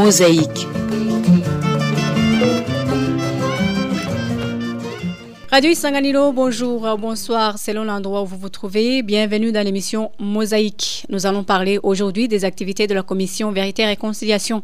Mosaïque. Radio Isanganiro, bonjour, euh, bonsoir, selon l'endroit où vous vous trouvez. Bienvenue dans l'émission Mosaïque. Nous allons parler aujourd'hui des activités de la commission Vérité et Réconciliation.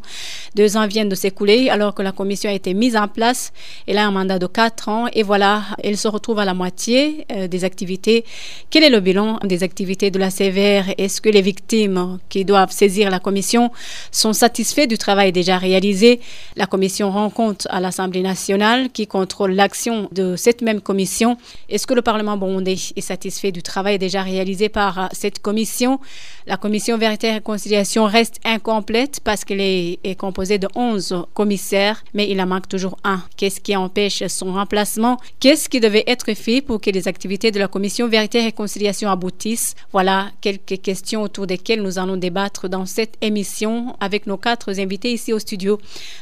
Deux ans viennent de s'écouler alors que la commission a été mise en place. Elle a un mandat de quatre ans et voilà, elle se retrouve à la moitié euh, des activités. Quel est le bilan des activités de la CVR Est-ce que les victimes qui doivent saisir la commission sont satisfaits du travail déjà réalisé? La commission rend compte à l'Assemblée nationale qui contrôle l'action de cette même commission. Est-ce que le Parlement burundais est satisfait du travail déjà réalisé par euh, cette commission? La commission Vérité et Réconciliation reste incomplète parce qu'elle est, composée de 11 commissaires, mais il en manque toujours un. Qu'est-ce qui empêche son remplacement? Qu'est-ce qui devait être fait pour que les activités de la commission Vérité et Réconciliation aboutissent? Voilà quelques questions autour desquelles nous allons débattre dans cette émission avec nos quatre invités ici au studio.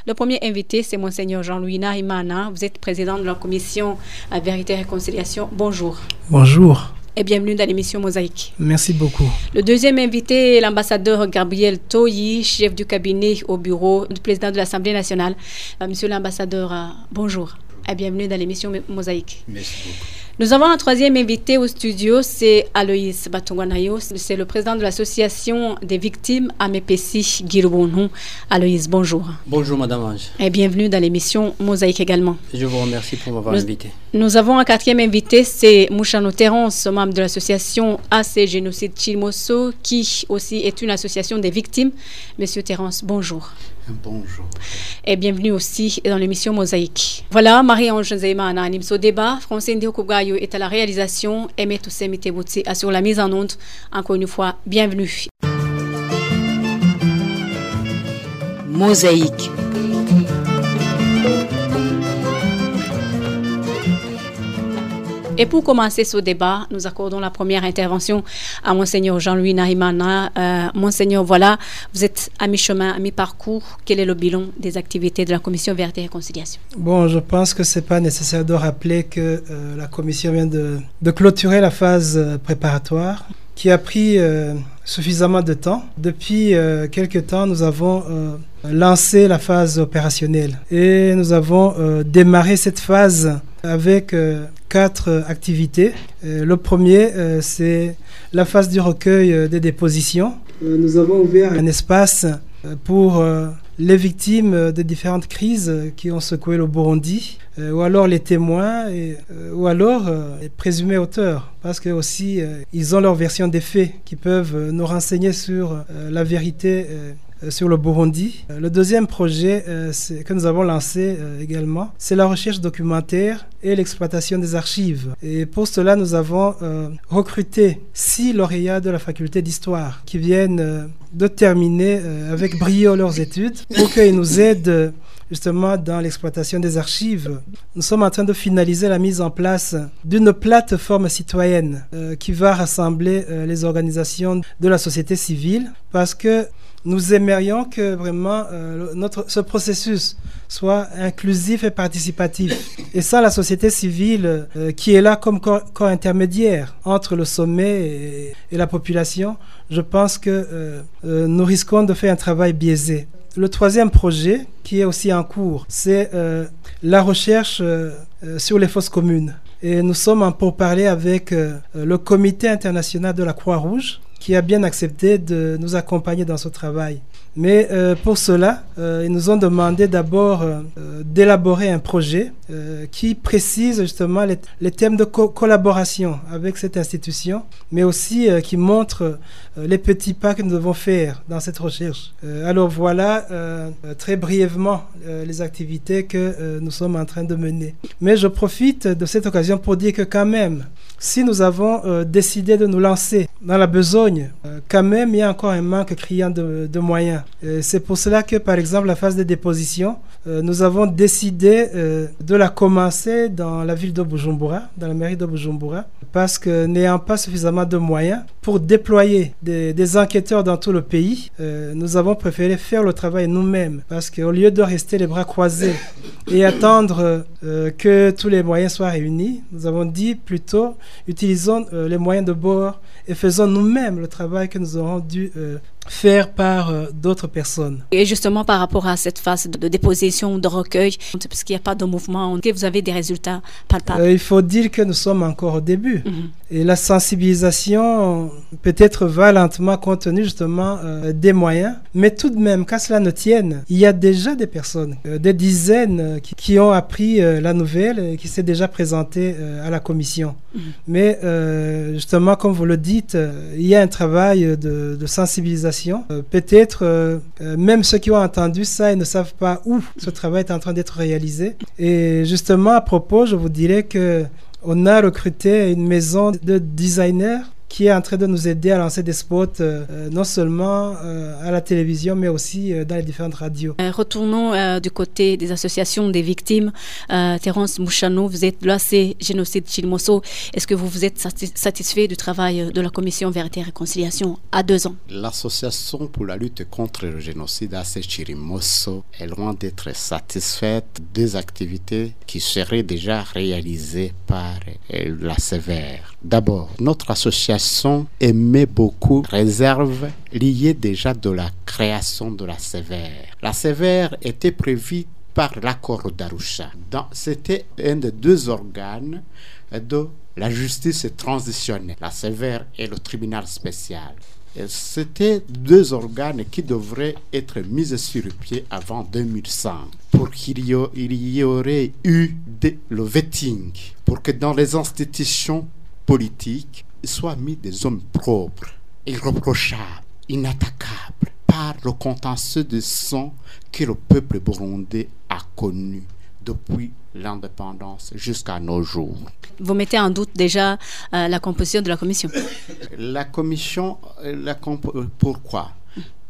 Le premier invité, c'est Monseigneur Jean-Louis Nahimana. Vous êtes président de la commission Vérité et Réconciliation. Bonjour. Bonjour. Et bienvenue dans l'émission Mosaïque. Merci beaucoup. Le deuxième invité est l'ambassadeur Gabriel Toyi, chef du cabinet au bureau du président de l'Assemblée nationale. Euh, Monsieur l'ambassadeur, euh, bonjour. Et bienvenue dans l'émission Mosaïque. Merci beaucoup. Nous avons un troisième invité au studio, c'est Aloïs Batungwanayo. C'est le président de l'association des victimes Amepesi Girubonu. Aloïs, bonjour. Bonjour Madame Ange. Et bienvenue dans l'émission Mosaïque également. Je vous remercie pour m'avoir invité. Nous avons un quatrième invité, c'est Mouchano Terence, membre de l'association AC Génocide Chilmoso, qui aussi est une association des victimes. Monsieur Terence, bonjour. Bonjour. Et bienvenue aussi dans l'émission Mosaïque. Voilà, Marie-Ange Nzeimana anime ce débat. Francine Diokugayo est à la réalisation. Aimé Toussaint Mitebouti assure la mise en onde. Encore une fois, bienvenue. Mosaïque. Et pour commencer ce débat, nous accordons la première intervention à Monseigneur Jean-Louis Nahimana. Euh, Monseigneur, voilà, vous êtes à mi-chemin, à mi-parcours. Quel est le bilan des activités de la Commission Vérité et Réconciliation? Bon, je pense que c'est pas nécessaire de rappeler que euh, la commission vient de, clôturer la phase euh, préparatoire qui a pris suffisamment de temps. Depuis quelques temps, nous avons lancé la phase opérationnelle et nous avons démarré cette phase avec euh, quatre euh, activités. Euh, le premier, c'est la phase du recueil des dépositions. Nous avons ouvert un espace pour les victimes des différentes crises qui ont secoué le Burundi, ou alors les témoins, ou alors les présumés auteurs, parce que aussi ils ont leur version des faits qui peuvent nous renseigner sur la vérité. Euh, sur le Burundi. Euh, Le deuxième projet euh, que nous avons lancé également, c'est la recherche documentaire et l'exploitation des archives. Et pour cela, nous avons recruté six lauréats de la faculté d'histoire qui viennent de terminer avec brio leurs études pour qu'ils nous aident justement dans l'exploitation des archives. Nous sommes en train de finaliser la mise en place d'une plateforme citoyenne qui va rassembler les organisations de la société civile parce que nous aimerions que vraiment euh, ce processus soit inclusif et participatif. Et sans la société civile euh, qui est là comme corps, intermédiaire entre le sommet et, la population, je pense que euh, nous risquons de faire un travail biaisé. Le troisième projet, qui est aussi en cours, c'est la recherche sur les fosses communes. Et nous sommes en pourparlers avec le Comité international de la Croix-Rouge, qui a bien accepté de nous accompagner dans ce travail. Mais euh, pour cela, euh, ils nous ont demandé d'abord euh, d'élaborer un projet qui précise justement les, thèmes de co- collaboration avec cette institution, mais aussi qui montre les petits pas que nous devons faire dans cette recherche. Alors voilà très brièvement les activités que nous sommes en train de mener. Mais je profite de cette occasion pour dire que quand même, si nous avons euh, décidé de nous lancer dans la besogne, euh, quand même, il y a encore un manque criant de, de moyens. C'est pour cela que, par exemple, la phase de déposition, euh, nous avons décidé euh, de la commencer dans la ville de Bujumbura, dans la mairie de Bujumbura, parce que n'ayant pas suffisamment de moyens pour déployer des, enquêteurs dans tout le pays, euh, nous avons préféré faire le travail nous-mêmes, parce qu'au lieu de rester les bras croisés et attendre que tous les moyens soient réunis, nous avons dit plutôt utilisons les moyens de bord et faisons nous-mêmes le travail que nous aurons dû faire par euh, d'autres personnes. Et justement, par rapport à cette phase de, déposition, de recueil, parce qu'il n'y a pas de mouvement, que vous avez des résultats palpables? Euh, Il faut dire que nous sommes encore au début. Mhm. Et la sensibilisation peut-être va lentement compte tenu justement euh, des moyens. Mais tout de même, qu'à cela ne tienne, il y a déjà des personnes, des dizaines qui, ont appris la nouvelle et qui s'est déjà présenté à la commission. Mhm. Mais justement, comme vous le dites, il y a un travail de, de sensibilisation euh, peut-être euh, euh, même ceux qui ont entendu ça, ne savent pas où ce travail est en train d'être réalisé. Et justement, à propos, je vous dirais que on a recruté une maison de designers qui est en train de nous aider à lancer des spots euh, euh, non seulement euh, à la télévision mais aussi dans les différentes radios. retournons du côté des associations des victimes. Terence Mouchano, vous êtes l'AC Génocide Chilmoso. Est-ce que vous vous êtes satisfait du travail de la commission Vérité et Réconciliation à deux ans? L'association pour la lutte contre le génocide AC Chirimoso est loin d'être satisfaite des activités qui seraient déjà réalisées par la sévère. D'abord, notre association émet beaucoup réserves liées déjà de la création de la sévère. La sévère était prévue par l'accord d'Arusha. C'était un des deux organes de la justice transitionnelle, la sévère et le tribunal spécial. C'était deux organes qui devraient être mis sur pied avant 2100 pour qu'il y, aurait eu le vetting, pour que dans les institutions politiques, soit mis des hommes propres, irreprochables, inattaquables par le contentieux de sang que le peuple burundais a connu depuis l'indépendance jusqu'à nos jours. Vous mettez en doute déjà euh, la composition de la commission La commission, euh, la euh, pourquoi?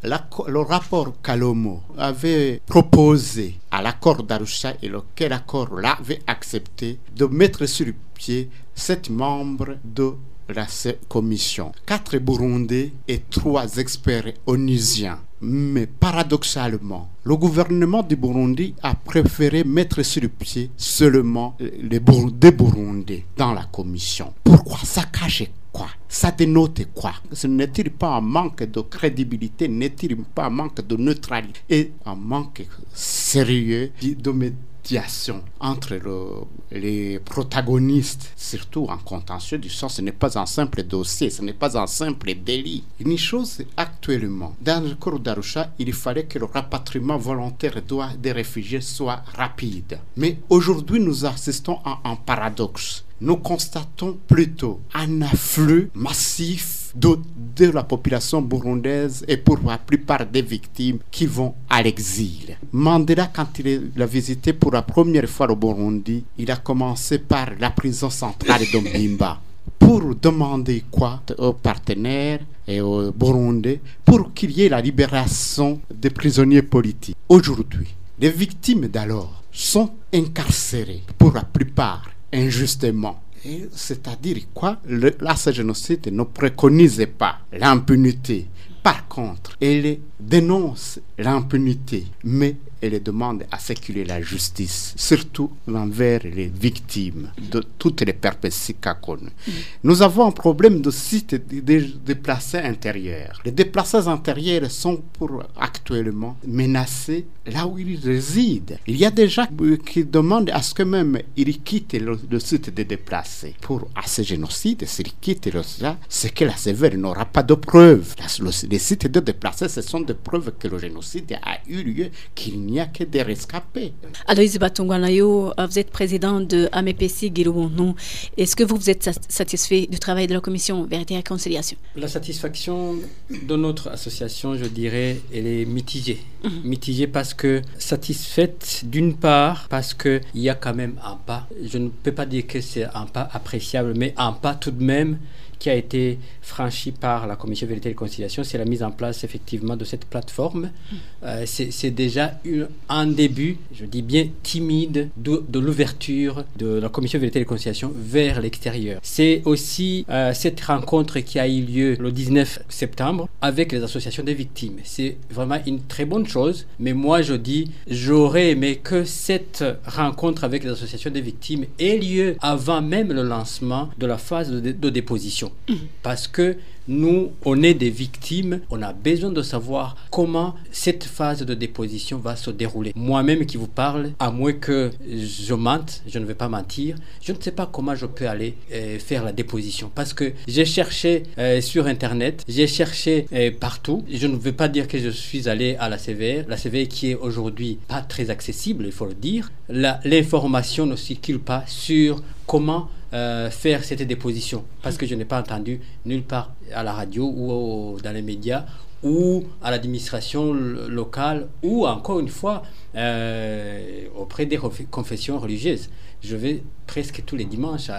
Le rapport Calomo avait proposé à l'accord d'Arusha et lequel accord l'avait accepté de mettre sur pied sept membres de la commission. Quatre Burundais et trois experts onusiens. Mais paradoxalement, le gouvernement du Burundi a préféré mettre sur le pied seulement les des Burundais dans la commission. Pourquoi? Ça cachait quoi? Ça dénote quoi? Ce n'est-il pas un manque de crédibilité? N'est-il pas un manque de neutralité? Et un manque sérieux entre les protagonistes, surtout en contentieux du sang. Ce n'est pas un simple dossier, ce n'est pas un simple délit. Une chose actuellement, dans le cours d'Arusha, il fallait que le rapatriement volontaire des réfugiés soit rapide. Mais aujourd'hui, nous assistons à un paradoxe. Nous constatons plutôt un afflux massif de, la population burundaise et pour la plupart des victimes qui vont à l'exil. Mandela, quand il a visité pour la première fois le Burundi, il a commencé par la prison centrale de Mbimba pour demander quoi aux partenaires et aux Burundais pour qu'il y ait la libération des prisonniers politiques. Aujourd'hui, les victimes d'alors sont incarcérées pour la plupart injustement c'est-à-dire quoi? Le, Là, ce génocide ne préconise pas l'impunité. Par contre, elle dénonce l'impunité, mais elle demande à sécurer la justice, surtout envers les victimes de toutes les perpétuités qu'a connues. Mm. Nous avons un problème de sites de déplacés intérieurs. Les déplacés intérieurs sont pour actuellement menacés là où ils résident. Il y a des gens qui demandent à ce que même ils quittent le, site des déplacés. Pour à ce génocide, s'ils quittent le site, c'est que la sévère n'aura pas de preuves. Les sites de déplacés, ce sont des preuves que le génocide a eu lieu, qu'il n'y a que des rescapés. Aloïs Batungwanayo, euh, vous êtes président de AMPC Non. Est-ce que vous, vous êtes satisfait du travail de la commission Vérité et Réconciliation? La satisfaction de notre association, je dirais, elle est mitigée. Mhm. Mitigée parce que satisfaite d'une part, parce qu'il y a quand même un pas. Je ne peux pas dire que c'est un pas appréciable, mais un pas tout de même qui a été franchi par la Commission Vérité et Réconciliation, c'est la mise en place effectivement de cette plateforme. Euh, c'est déjà un début, je dis bien timide, de, l'ouverture de la Commission Vérité et Réconciliation vers l'extérieur. C'est aussi euh, cette rencontre qui a eu lieu le 19 septembre avec les associations des victimes. C'est vraiment une très bonne chose, mais moi je dis, j'aurais aimé que cette rencontre avec les associations des victimes ait lieu avant même le lancement de la phase de, de déposition. Parce que nous, on est des victimes, on a besoin de savoir comment cette phase de déposition va se dérouler. Moi-même qui vous parle, à moins que je mente, je ne vais pas mentir, je ne sais pas comment je peux aller euh, faire la déposition parce que j'ai cherché euh, sur Internet, j'ai cherché euh, partout. Je ne veux pas dire que je suis allé à la CVR, la CVR qui est aujourd'hui pas très accessible, il faut le dire. L'information ne circule pas sur comment euh, faire cette déposition parce que je n'ai pas entendu nulle part à la radio ou dans les médias ou à l'administration locale ou encore une fois euh, auprès des confessions religieuses. Je vais presque tous les dimanches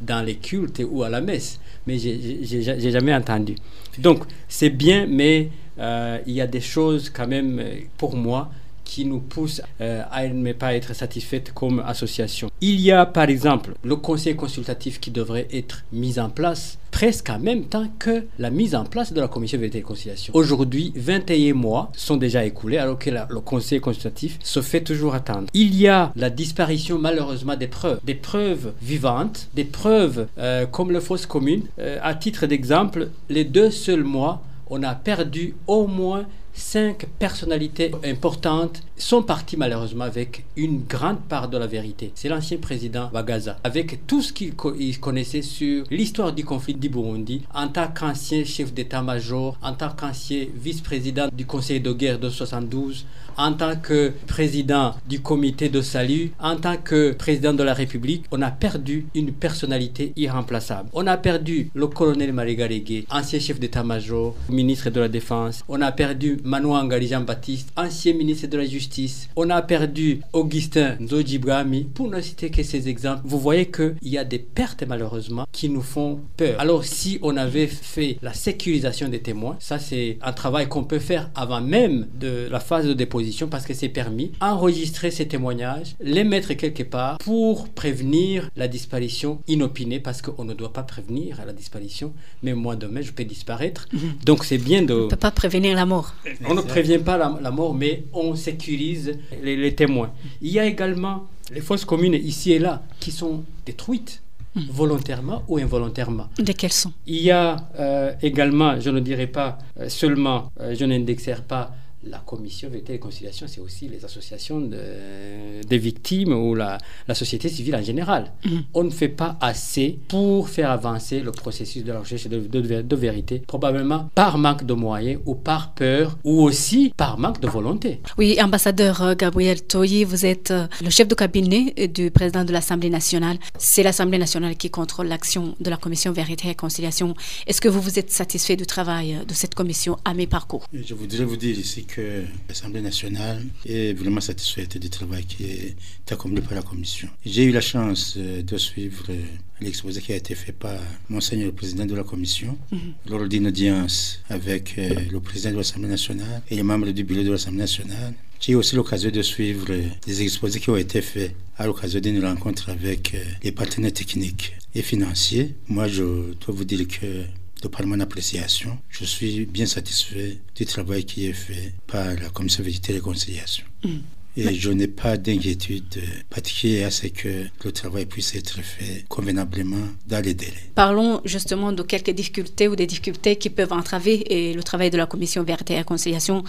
dans les cultes ou à la messe, mais j'ai jamais entendu. Donc c'est bien, mais euh, il y a des choses quand même pour moi qui nous pousse euh, à ne pas être satisfaite comme association. Il y a par exemple le conseil consultatif qui devrait être mis en place presque en même temps que la mise en place de la commission vérité et conciliation. Aujourd'hui, 21 mois sont déjà écoulés alors que le conseil consultatif se fait toujours attendre. Il y a la disparition malheureusement des preuves, des preuves vivantes, des preuves euh, comme le fausse commune. Euh, à titre d'exemple, les deux seuls mois, on a perdu au moins cinq personnalités importantes sont parties malheureusement avec une grande part de la vérité. C'est l'ancien président Bagaza, avec tout ce qu'il connaissait sur l'histoire du conflit du Burundi, en tant qu'ancien chef d'état-major, en tant qu'ancien vice-président du conseil de guerre de 72, en tant que président du comité de salut, en tant que président de la République, on a perdu une personnalité irremplaçable. On a perdu le colonel Marigaregue, ancien chef d'état-major, ministre de la Défense. On a perdu Manuel Ngari Jean-Baptiste, ancien ministre de la Justice. On a perdu Augustin Nzojibrami, pour ne citer que ces exemples. Vous voyez qu'il y a des pertes malheureusement qui nous font peur. Alors si on avait fait la sécurisation des témoins, ça c'est un travail qu'on peut faire avant même de la phase de dépôt parce que c'est permis, enregistrer ces témoignages, les mettre quelque part pour prévenir la disparition inopinée parce qu'on ne doit pas prévenir la disparition, mais moi demain je peux disparaître. Mhm. Donc c'est bien de... On ne peut pas prévenir la mort. On ne prévient pas la, mort, mais on sécurise les, témoins. Il y a également les fausses communes ici et là qui sont détruites mhm. volontairement ou involontairement. Desquelles sont? Il y a euh, également, je ne dirais pas euh, seulement, euh, je n'indexerai pas la commission vérité et conciliation, c'est aussi les associations des victimes ou la, société civile en général. Mm-hmm. On ne fait pas assez pour faire avancer le processus de la recherche de, de, vérité, probablement par manque de moyens ou par peur ou aussi par manque de volonté. Oui, ambassadeur euh, Gabriel Toyi, vous êtes euh, le chef de cabinet du président de l'Assemblée nationale. C'est l'Assemblée nationale qui contrôle l'action de la commission vérité et conciliation. Est-ce que vous vous êtes satisfait du travail de cette commission à mes parcours? Je voudrais vous dire ici que l'Assemblée nationale est vraiment satisfaite du travail qui est accompli par la Commission. J'ai eu la chance euh, de suivre euh, l'exposé qui a été fait par Monseigneur le président de la Commission mhm. lors d'une audience avec euh, le président de l'Assemblée nationale et les membres du bureau de l'Assemblée nationale. J'ai eu aussi l'occasion de suivre des exposés qui ont été faits à l'occasion d'une rencontre avec les partenaires techniques et financiers. Moi, je dois vous dire que de par mon appréciation, je suis bien satisfait du travail qui est fait par la Commission végétale et Réconciliation. Mm. Et je n'ai pas d'inquiétude particulière à ce que le travail puisse être fait convenablement dans les délais. Parlons justement de quelques difficultés ou des difficultés qui peuvent entraver le travail de la commission vérité et réconciliation.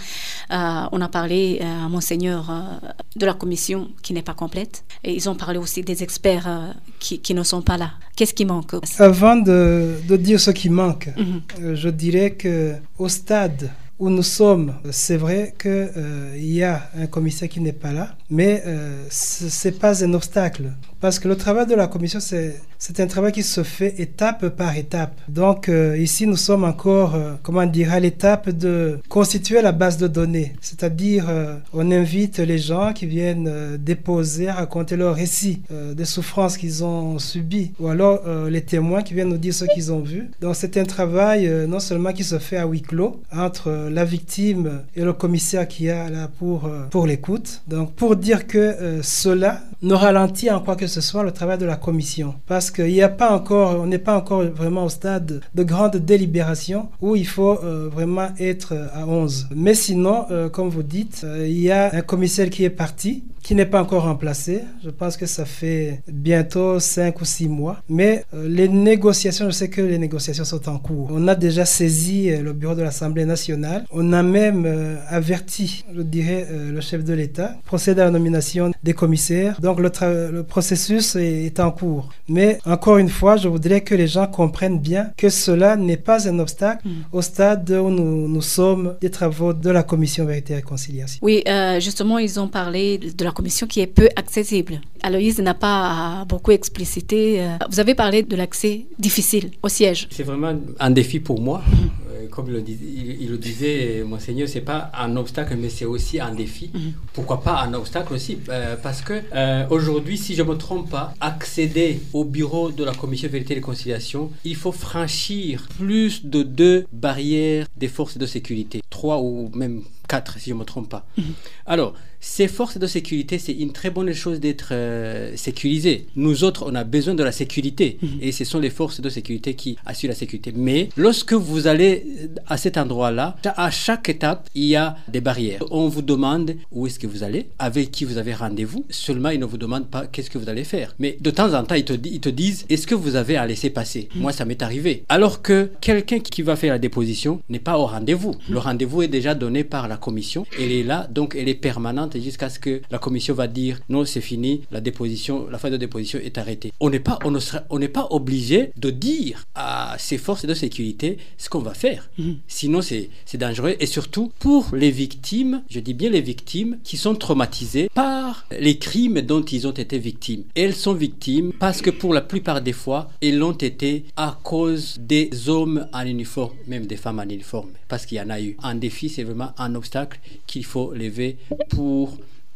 Euh, on a parlé euh, à Monseigneur euh, de la commission qui n'est pas complète. Et ils ont parlé aussi des experts qui, qui, ne sont pas là. Qu'est-ce qui manque? Avant de, de, dire ce qui manque, mhm. je dirais qu'au stade où nous sommes, c'est vrai qu'il euh, y a un commissaire qui n'est pas là, mais euh, ce n'est pas un obstacle. Parce que le travail de la commission, c'est un travail qui se fait étape par étape. Donc euh, ici, nous sommes encore, euh, comment dire, à l'étape de constituer la base de données. C'est-à-dire, on invite les gens qui viennent déposer, raconter leur récit des souffrances qu'ils ont subies, ou alors les témoins qui viennent nous dire ce qu'ils ont vu. Donc c'est un travail non seulement qui se fait à huis clos entre la victime et le commissaire qui est là pour, pour l'écoute. Donc pour dire que cela ne ralentit en quoi que ce soit le travail de la commission. Parce qu'il n'y a pas encore, on n'est pas encore vraiment au stade de grande délibération où il faut euh, vraiment être à 11. Mais sinon, euh, comme vous dites, euh, il y a un commissaire qui est parti qui n'est pas encore remplacé. Je pense que ça fait bientôt 5 ou 6 mois. Mais euh, les négociations, je sais que les négociations sont en cours. On a déjà saisi euh, le bureau de l'Assemblée nationale. On a même euh, averti, je dirais, le chef de l'État, procède à la nomination des commissaires. Donc le, le processus est, est, en cours. Mais encore une fois, je voudrais que les gens comprennent bien que cela n'est pas un obstacle mm. au stade où nous, nous, sommes des travaux de la commission vérité et réconciliation. Oui, justement, ils ont parlé de la commission qui est peu accessible. Aloïse n'a pas beaucoup explicité. Euh, vous avez parlé de l'accès difficile au siège. C'est vraiment un défi pour moi. Euh, comme il le, disait, il, le disait, Monseigneur, c'est pas un obstacle, mais c'est aussi un défi. Mhm. Pourquoi pas un obstacle aussi? Euh, Parce que aujourd'hui, si je ne me trompe pas, accéder au bureau de la commission vérité et réconciliation, il faut franchir plus de deux barrières des forces de sécurité, trois ou même quatre, si je ne me trompe pas. Mhm. Alors, ces forces de sécurité, c'est une très bonne chose d'être euh, sécurisé. Nous autres, on a besoin de la sécurité mhm. et ce sont les forces de sécurité qui assurent la sécurité. Mais lorsque vous allez à cet endroit-là, à chaque étape, il y a des barrières. On vous demande où est-ce que vous allez, avec qui vous avez rendez-vous. Seulement, ils ne vous demandent pas qu'est-ce que vous allez faire. Mais de temps en temps, ils te, ils te disent est-ce que vous avez à laisser passer? Mhm. Moi, ça m'est arrivé. Alors que quelqu'un qui va faire la déposition n'est pas au rendez-vous. Le rendez-vous est déjà donné par la commission. Elle est là, donc elle est permanente jusqu'à ce que la commission va dire non, c'est fini, la déposition, la fin de déposition est arrêtée. On n'est pas, on ne sera, on n'est pas obligé de dire à ces forces de sécurité ce qu'on va faire. Mhm. Sinon, c'est, c'est dangereux. Et surtout pour les victimes, je dis bien les victimes qui sont traumatisées par les crimes dont ils ont été victimes. Elles sont victimes parce que pour la plupart des fois, elles l'ont été à cause des hommes en uniforme, même des femmes en uniforme, parce qu'il y en a eu. Un défi, c'est vraiment un obstacle qu'il faut lever pour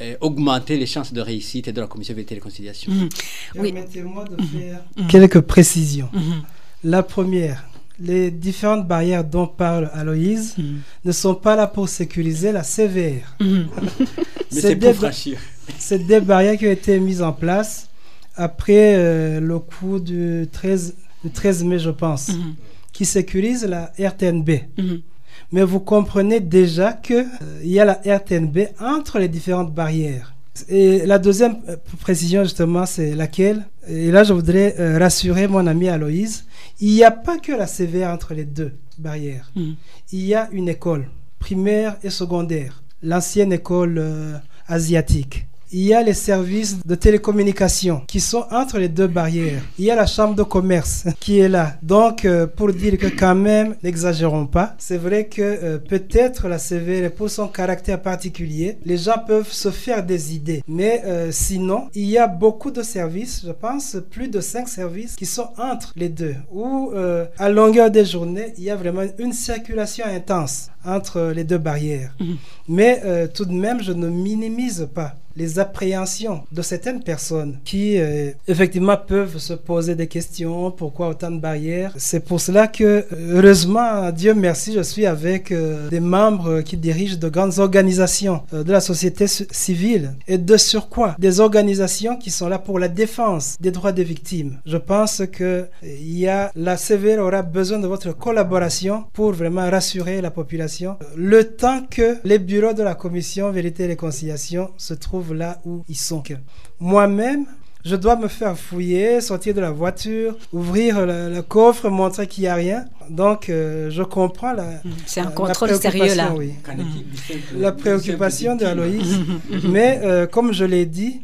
euh, augmenter les chances de réussite de la commission vérité et réconciliation. Mmh. Permettez-moi de mmh. faire mmh. quelques précisions. La première, les différentes barrières dont parle Aloïse ne sont pas là pour sécuriser la CVR. Mais c'est pour franchir. C'est des barrières qui ont été mises en place après euh, le coup du 13, du 13 mai, je pense, qui sécurise la RTNB. Mais vous comprenez déjà qu'il euh, y a la RTNB entre les différentes barrières. Et la deuxième euh, précision, justement, c'est laquelle? Et là, je voudrais euh, rassurer mon ami Aloïse. Il n'y a pas que la CVR entre les deux barrières. Hmm. Il y a une école primaire et secondaire, l'ancienne école asiatique il y a les services de télécommunication qui sont entre les deux barrières. Il y a la chambre de commerce qui est là. Donc, euh, pour dire que quand même, n'exagérons pas, c'est vrai que euh, peut-être la CVR, pour son caractère particulier, les gens peuvent se faire des idées. Mais euh, sinon, il y a beaucoup de services, je pense plus de cinq services qui sont entre les deux. Où à longueur des journées, il y a vraiment une circulation intense entre les deux barrières. Mhm. Mais tout de même, je ne minimise pas les appréhensions de certaines personnes qui euh, effectivement peuvent se poser des questions, pourquoi autant de barrières. C'est pour cela que heureusement, Dieu merci, je suis avec euh, des membres qui dirigent de grandes organisations euh, de la société civile et de surcroît des organisations qui sont là pour la défense des droits des victimes. Je pense que il y a la CVR aura besoin de votre collaboration pour vraiment rassurer la population le temps que les bureaux de la commission vérité et réconciliation se trouvent là où ils sont. Moi-même, je dois me faire fouiller, sortir de la voiture, ouvrir le, coffre, montrer qu'il n'y a rien. Donc, euh, je comprends la. Mm. C'est un contrôle sérieux là. Oui. La préoccupation de Aloïs. Mais euh, comme je l'ai dit,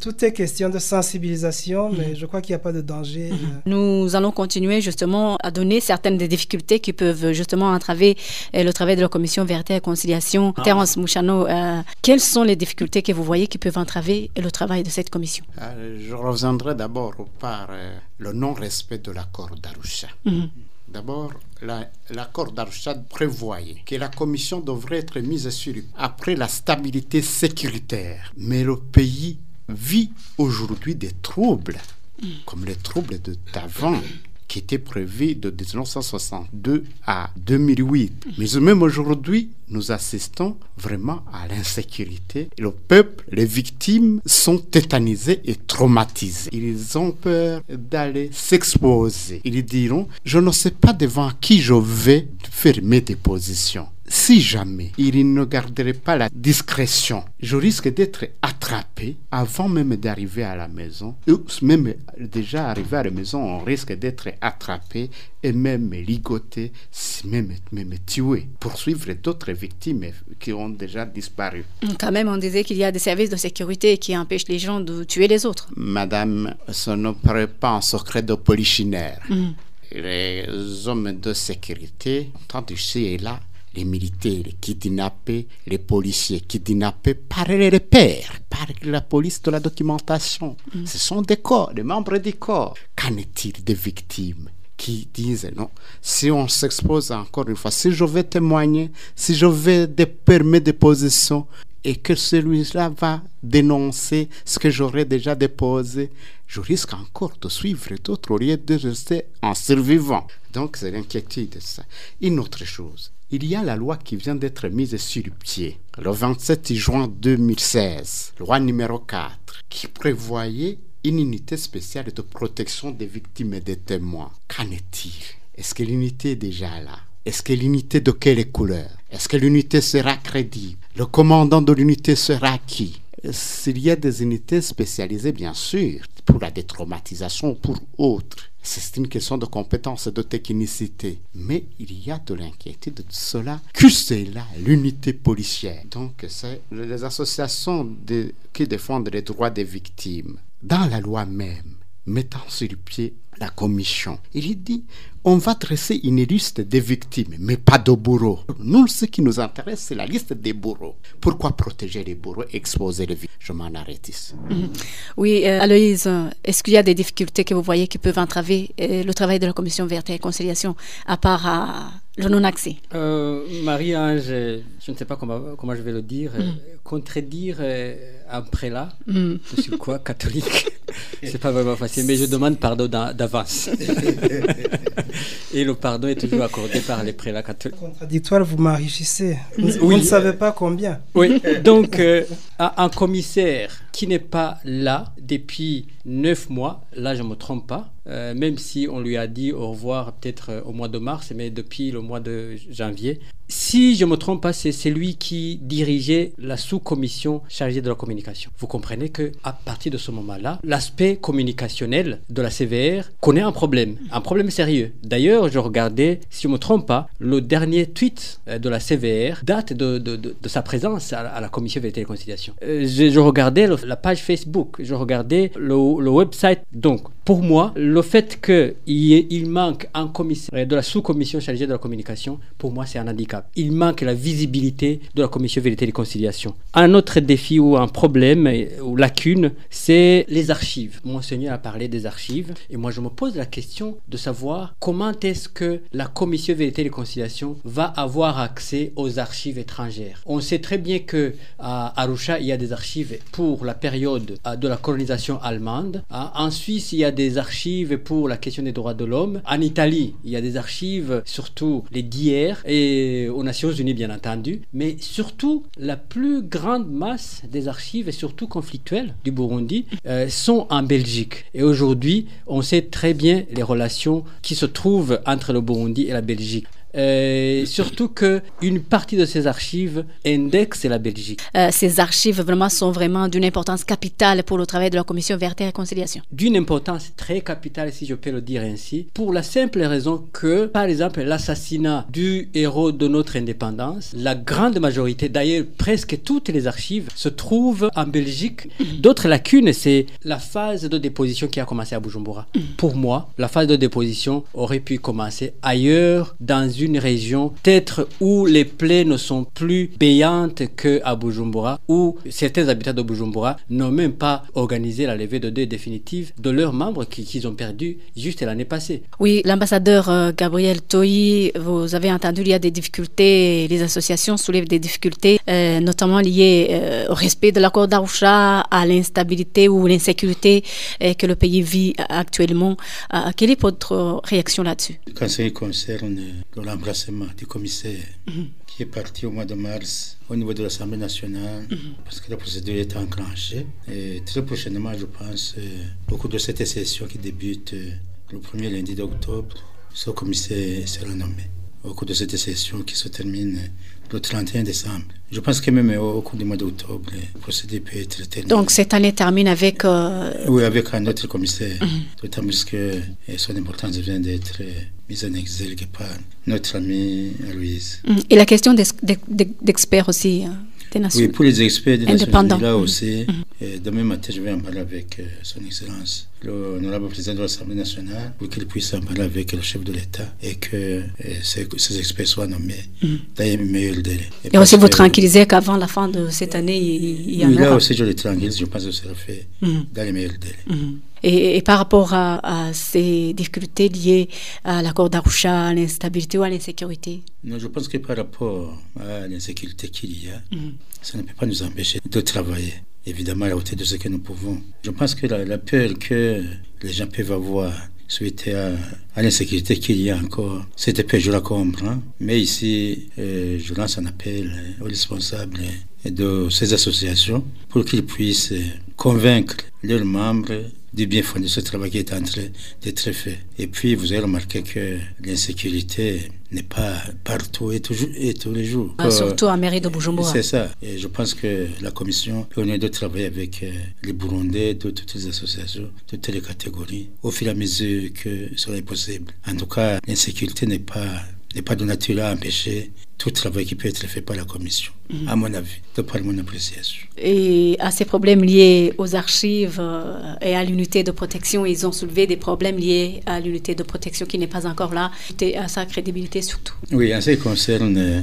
tout est question de sensibilisation, mais mhm. je crois qu'il n'y a pas de danger. Mhm. Euh. Nous allons continuer justement à donner certaines des difficultés qui peuvent justement entraver euh, le travail de la commission Vérité et Conciliation. Ah. Terence Mouchano, euh, quelles sont les difficultés que vous voyez qui peuvent entraver le travail de cette commission? Je reviendrai d'abord par le non-respect de l'accord d'Arusha. Mhm. D'abord, l'accord d'Arusha prévoyait que la commission devrait être mise sur après la stabilité sécuritaire. Mais le pays vit aujourd'hui des troubles, comme les troubles de d'avant, qui était prévu de 1962 à 2008. Mais même aujourd'hui, nous assistons vraiment à l'insécurité. Le peuple, les victimes sont tétanisées et traumatisées. Ils ont peur d'aller s'exposer. Ils diront, je ne sais pas devant qui je vais faire mes dépositions si jamais il ne garderait pas la discrétion, je risque d'être attrapé avant même d'arriver à la maison. Ou même déjà arrivé à la maison, on risque d'être attrapé et même ligoté, même, même tué, poursuivre d'autres victimes qui ont déjà disparu. Quand même, on disait qu'il y a des services de sécurité qui empêchent les gens de tuer les autres. Madame, ce ne paraît pas un secret de polichinelle. Mm. Les hommes de sécurité, tant ici et là, les militaires kidnappés, les policiers kidnappés par les repères, par la police de la documentation. Mm. Ce sont des corps, des membres du corps. Qu'en est-il des victimes qui disent non, si on s'expose encore une fois, si je vais témoigner, si je vais dépermettre mes dépositions et que celui-là va dénoncer ce que j'aurais déjà déposé, je risque encore de suivre d'autres au lieu de rester en survivant. Donc c'est l'inquiétude de ça. Une autre chose, il y a la loi qui vient d'être mise sur le pied, le 27 juin 2016, loi numéro 4, qui prévoyait une unité spéciale de protection des victimes et des témoins. Qu'en est-il? Est-ce que l'unité est déjà là? Est-ce que l'unité de quelle couleur? Est-ce que l'unité sera crédible? Le commandant de l'unité sera qui? S'il y a des unités spécialisées, bien sûr, pour la détraumatisation ou pour autres, c'est une question de compétence et de technicité. Mais il y a de l'inquiétude de cela. Que c'est là l'unité policière Donc, c'est les associations qui défendent les droits des victimes. Dans la loi même, mettant sur le pied la commission, il dit on va dresser une liste des victimes, mais pas de bourreaux. Nous, ce qui nous intéresse, c'est la liste des bourreaux. Pourquoi protéger les bourreaux, exposer les victimes Je m'en arrête ici. Mhm. Oui, euh, Aloïse, est-ce qu'il y a des difficultés que vous voyez qui peuvent entraver euh, le travail de la commission vérité et conciliation, à part à le non-accès euh, Marie-Ange, je ne sais pas comment, comment je vais le dire, mhm. contredire un prélat, mm. je suis quoi, catholique? C'est pas vraiment facile, mais je demande pardon d'avance. Et le pardon est toujours accordé par les prélats catholiques. Contradictoire, vous m'enrichissez. Vous, ne savez pas combien. Oui, donc euh, un commissaire qui n'est pas là depuis neuf mois, là je ne me trompe pas, euh, même si on lui a dit au revoir peut-être euh, au mois de mars, mais depuis le mois de janvier, si je ne me trompe pas, c'est lui qui dirigeait la sous-commission chargée de la communication. Vous comprenez que à partir de ce moment-là, l'aspect communicationnel de la CVR connaît un problème, un problème sérieux. D'ailleurs, je regardais, si je ne me trompe pas, le dernier tweet euh, de la CVR date de, sa présence à, la commission vérité et conciliation. Euh, je, regardais la page Facebook, je regardais le, website. Donc, pour moi, le fait qu'il il manque un commissaire de la sous-commission chargée de la communication, pour moi, c'est un handicap il manque la visibilité de la commission vérité et conciliation. Un autre défi ou un problème ou lacune, c'est les archives. Monseigneur a parlé des archives et moi je me pose la question de savoir comment est-ce que la commission vérité et conciliation va avoir accès aux archives étrangères. On sait très bien que à Arusha il y a des archives pour la période euh, de la colonisation allemande. Hein. En Suisse il y a des archives pour la question des droits de l'homme. En Italie il y a des archives surtout les d'hier et aux Nations Unies, bien entendu, mais surtout la plus grande masse des archives, et surtout conflictuelles du Burundi, euh, sont en Belgique. Et aujourd'hui, on sait très bien les relations qui se trouvent entre le Burundi et la Belgique. Euh, surtout que une partie de ces archives indexe la Belgique. Euh, ces archives vraiment sont vraiment d'une importance capitale pour le travail de la Commission Vérité et Réconciliation. D'une importance très capitale, si je peux le dire ainsi, pour la simple raison que, par exemple, l'assassinat du héros de notre indépendance, la grande majorité, d'ailleurs presque toutes les archives, se trouvent en Belgique. D'autres lacunes, c'est la phase de déposition qui a commencé à Bujumbura. Pour moi, la phase de déposition aurait pu commencer ailleurs, dans une une région peut-être où les plaies ne sont plus payantes qu'à Bujumbura, où certains habitants de Bujumbura n'ont même pas organisé la levée de deuil définitive de leurs membres qu'ils ont perdu juste l'année passée. Oui, l'ambassadeur euh, Gabriel Toyi, vous avez entendu, il y a des difficultés, les associations soulèvent des difficultés, euh, notamment liées euh, au respect de l'accord d'Arusha, à l'instabilité ou l'insécurité que le pays vit actuellement. quelle est votre réaction là-dessus? Quand qui concerne l'embrassement du commissaire mhm. qui est parti au mois de mars au niveau de l'Assemblée nationale, mhm. parce que la procédure est enclenchée, et très prochainement, je pense, au cours de cette session qui débute le premier lundi d'octobre, ce commissaire sera nommé au cours de cette session qui se termine le 31 décembre. Je pense que même au cours du mois d'octobre, le procédé peut être terminé. Donc cette année termine avec... Euh, oui, avec un autre commissaire, mhm. d'autant plus que son importance vient d'être mise en exergue par notre ami Louise. Mhm. Et la question d'experts aussi. Hein. Oui, pour les experts des Nations là aussi. Mm-hmm. demain matin, je vais en parler avec euh, son Excellence, l'honorable président de l'Assemblée nationale, pour qu'il puisse en parler avec le chef de l'État et que euh, ces, experts soient nommés mm-hmm. dans les meilleurs délais. Et, aussi vous tranquilliser qu'avant la fin de cette année, il, y en oui, Là aussi, je le tranquillise, je pense que ça sera fait mm-hmm. dans les meilleurs délais. Et, par rapport à, ces difficultés liées à l'accord d'Arusha, à l'instabilité ou à l'insécurité? Non, je pense que par rapport à l'insécurité qu'il y a, mhm. ça ne peut pas nous empêcher de travailler, évidemment, à la hauteur de ce que nous pouvons. Je pense que la, peur que les gens peuvent avoir suite à, l'insécurité qu'il y a encore. Cette peur, je la comprends. Mais ici, euh, je lance un appel aux responsables de ces associations pour qu'ils puissent convaincre leurs membres du bien fondé ce travail qui est en train d'être fait. Et puis, vous avez remarqué que l'insécurité n'est pas partout et, toujours, et tous les jours. Ah, surtout à mairie de Bujumbura. C'est ça. Et je pense que la commission peut de travailler avec euh, les Burundais de toutes les associations, de toutes les catégories, au fur et à mesure que ce sera possible. En tout cas, l'insécurité n'est pas n'est pas de nature à empêcher tout travail qui peut être fait par la Commission, mhm. à mon avis, de par mon appréciation. Et à ces problèmes liés aux archives euh, et à l'unité de protection, ils ont soulevé des problèmes liés à l'unité de protection qui n'est pas encore là, et à sa crédibilité surtout. Oui, en ce qui concerne euh,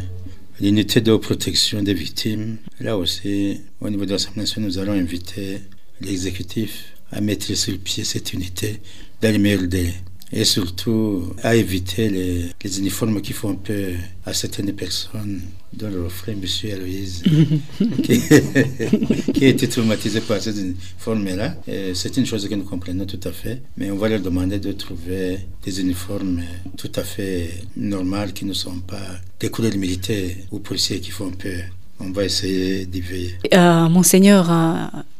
l'unité de protection des victimes, là aussi, au niveau de l'Assemblée nationale, nous allons inviter l'exécutif à mettre sur pied cette unité dans les meilleurs délais et surtout à éviter les, les, uniformes qui font peur à certaines personnes, dont le frère M. Aloïse, qui, qui, a été traumatisé par ces uniformes-là. C'est une chose que nous comprenons tout à fait, mais on va leur demander de trouver des uniformes tout à fait normaux qui ne sont pas des couleurs militaires ou policiers qui font peur on va essayer d'y veiller. Euh, Monseigneur, euh,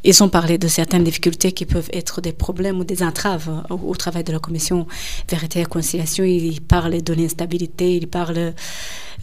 ils ont parlé de certaines difficultés qui peuvent être des problèmes ou des entraves au, travail de la commission Vérité et Conciliation. Ils parlent de l'instabilité, ils parlent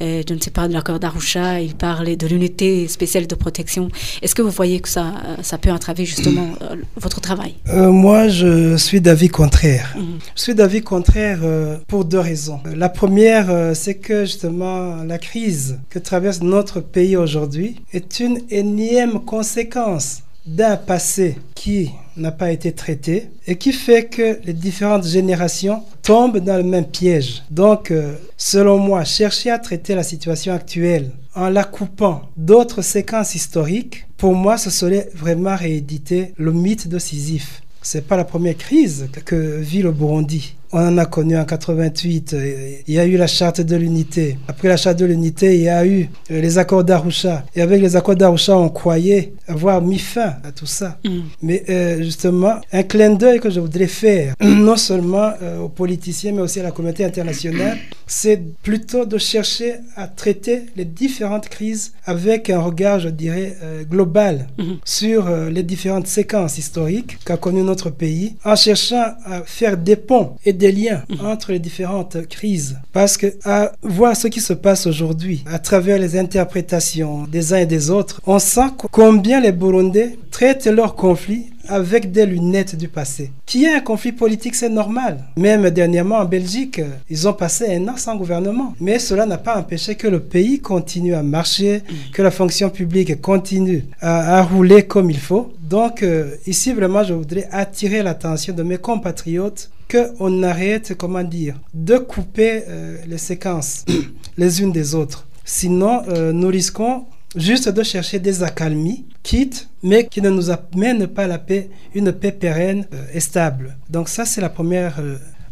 euh, je ne sais pas, de l'accord d'Arusha, il parlait de l'unité spéciale de protection. Est-ce que vous voyez que ça, ça peut entraver justement euh, votre travail? Euh, Moi, je suis d'avis contraire. Mhm. Je suis d'avis contraire pour deux raisons. La première, c'est que justement, la crise que traverse notre pays aujourd'hui est une énième conséquence d'un passé qui n'a pas été traité et qui fait que les différentes générations tombent dans le même piège. Donc, euh, selon moi, chercher à traiter la situation actuelle en la coupant d'autres séquences historiques, pour moi, ce serait vraiment rééditer le mythe de Sisyphe. C'est pas la première crise que vit le Burundi. On en a connu en 88. Il y a eu la charte de l'unité. Après la charte de l'unité, il y a eu euh, les accords d'Arusha. Et avec les accords d'Arusha, on croyait avoir mis fin à tout ça. Mm. Mais euh, justement, un clin d'œil que je voudrais faire, non seulement euh, aux politiciens, mais aussi à la communauté internationale, c'est plutôt de chercher à traiter les différentes crises avec un regard, je dirais, global mm-hmm. sur les différentes séquences historiques qu'a connu notre pays, en cherchant à faire des ponts et des liens mhm. entre les différentes crises. Parce que à voir ce qui se passe aujourd'hui, à travers les interprétations des uns et des autres, on sent combien les Burundais traitent leurs conflits avec des lunettes du passé. Qu'il y ait un conflit politique, c'est normal. Même dernièrement en Belgique, ils ont passé un an sans gouvernement. Mais cela n'a pas empêché que le pays continue à marcher, mhm. que la fonction publique continue à, rouler comme il faut. Donc euh, ici, vraiment, je voudrais attirer l'attention de mes compatriotes qu'on arrête, comment dire, de couper euh, les séquences les unes des autres. Sinon, euh, nous risquons juste de chercher des accalmies, quitte, mais qui ne nous amènent pas la paix, une paix pérenne et stable. Donc ça, c'est la première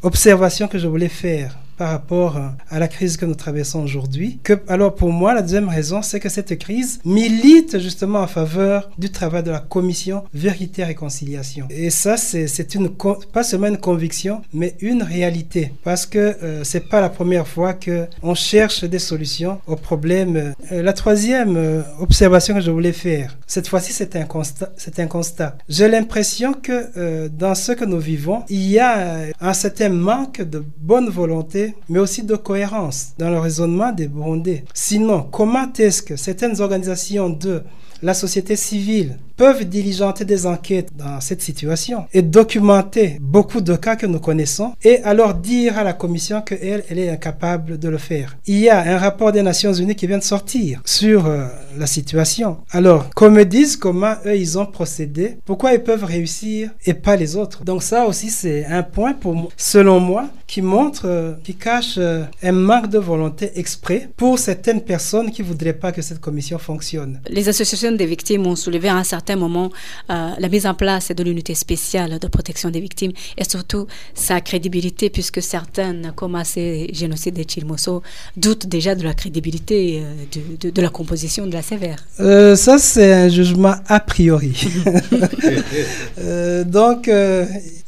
observation que je voulais faire par rapport à la crise que nous traversons aujourd'hui. Alors pour moi, la deuxième raison, c'est que cette crise milite justement en faveur du travail de la commission Vérité et Réconciliation. Et ça, c'est une pas seulement une conviction, mais une réalité, parce que euh, c'est pas la première fois que on cherche des solutions aux problèmes. Euh, la troisième euh, observation que je voulais faire, cette fois-ci, c'est un constat. C'est un constat. J'ai l'impression que euh, dans ce que nous vivons, il y a un certain manque de bonne volonté mais aussi de cohérence dans le raisonnement des Burundais. Sinon, comment est-ce que certaines organisations de la société civile peuvent diligenter des enquêtes dans cette situation et documenter beaucoup de cas que nous connaissons et alors dire à la commission qu'elle elle est incapable de le faire. Il y a un rapport des Nations Unies qui vient de sortir sur euh, la situation. Alors, qu'on me dise comment eux ils ont procédé, pourquoi ils peuvent réussir et pas les autres. Donc ça aussi c'est un point selon moi qui montre, euh, qui cache euh, un manque de volonté exprès pour certaines personnes qui voudraient pas que cette commission fonctionne. Les associations des victimes ont soulevé un certain certain moment euh, la mise en place de l'unité spéciale de protection des victimes et surtout sa crédibilité, puisque certaines, comme à ces génocides de Chilmoso, doutent déjà de la crédibilité euh, de, de, la composition de la sévère. Euh, ça, c'est un jugement a priori. donc,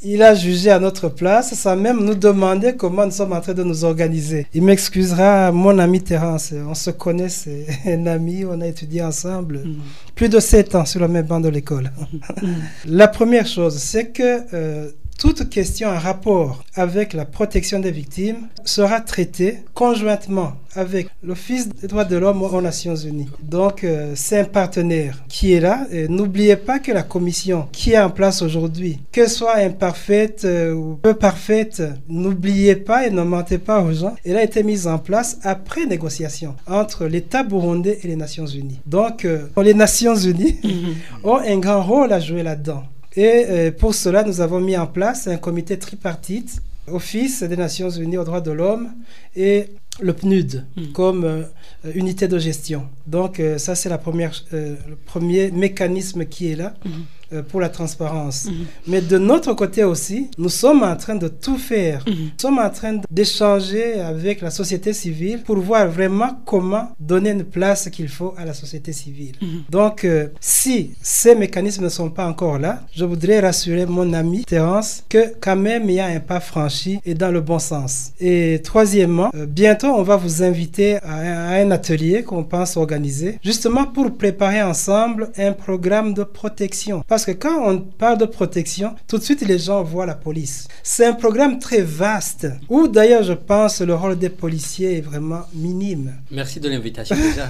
il a jugé à notre place, sans même nous demander comment nous sommes en train de nous organiser. Il m'excusera, mon ami Terence, on se connaît, c'est un ami, on a étudié ensemble. Mm. Plus de sept ans sur le même banc de l'école. la première chose, c'est que euh, toute question en rapport avec la protection des victimes sera traitée conjointement avec l'Office des droits de l'homme aux Nations Unies. Donc, euh, c'est un partenaire qui est là. N'oubliez pas que la commission qui est en place aujourd'hui, qu'elle soit imparfaite euh, ou peu parfaite, n'oubliez pas et ne mentez pas aux gens, elle a été mise en place après négociation entre l'État burundais et les Nations Unies. Donc, euh, les Nations Unies ont un grand rôle à jouer là-dedans. Et euh, pour cela, nous avons mis en place un comité tripartite, Office des Nations Unies aux droits de l'homme et le PNUD hmm. comme euh, unité de gestion. Donc euh, ça, c'est la première, le premier mécanisme qui est là. Hmm. Euh, pour la transparence. Mhm. Mais de notre côté aussi, nous sommes en train de tout faire. Mhm. Nous sommes en train d'échanger avec la société civile pour voir vraiment comment donner une place qu'il faut à la société civile. Mhm. Donc, euh, si ces mécanismes ne sont pas encore là, je voudrais rassurer mon ami Terence que quand même il y a un pas franchi et dans le bon sens. Et troisièmement, euh, bientôt on va vous inviter à un, à un atelier qu'on pense organiser justement pour préparer ensemble un programme de protection parce que quand on parle de protection, tout de suite les gens voient la police. C'est un programme très vaste, où d'ailleurs je pense le rôle des policiers est vraiment minime. Merci de l'invitation déjà.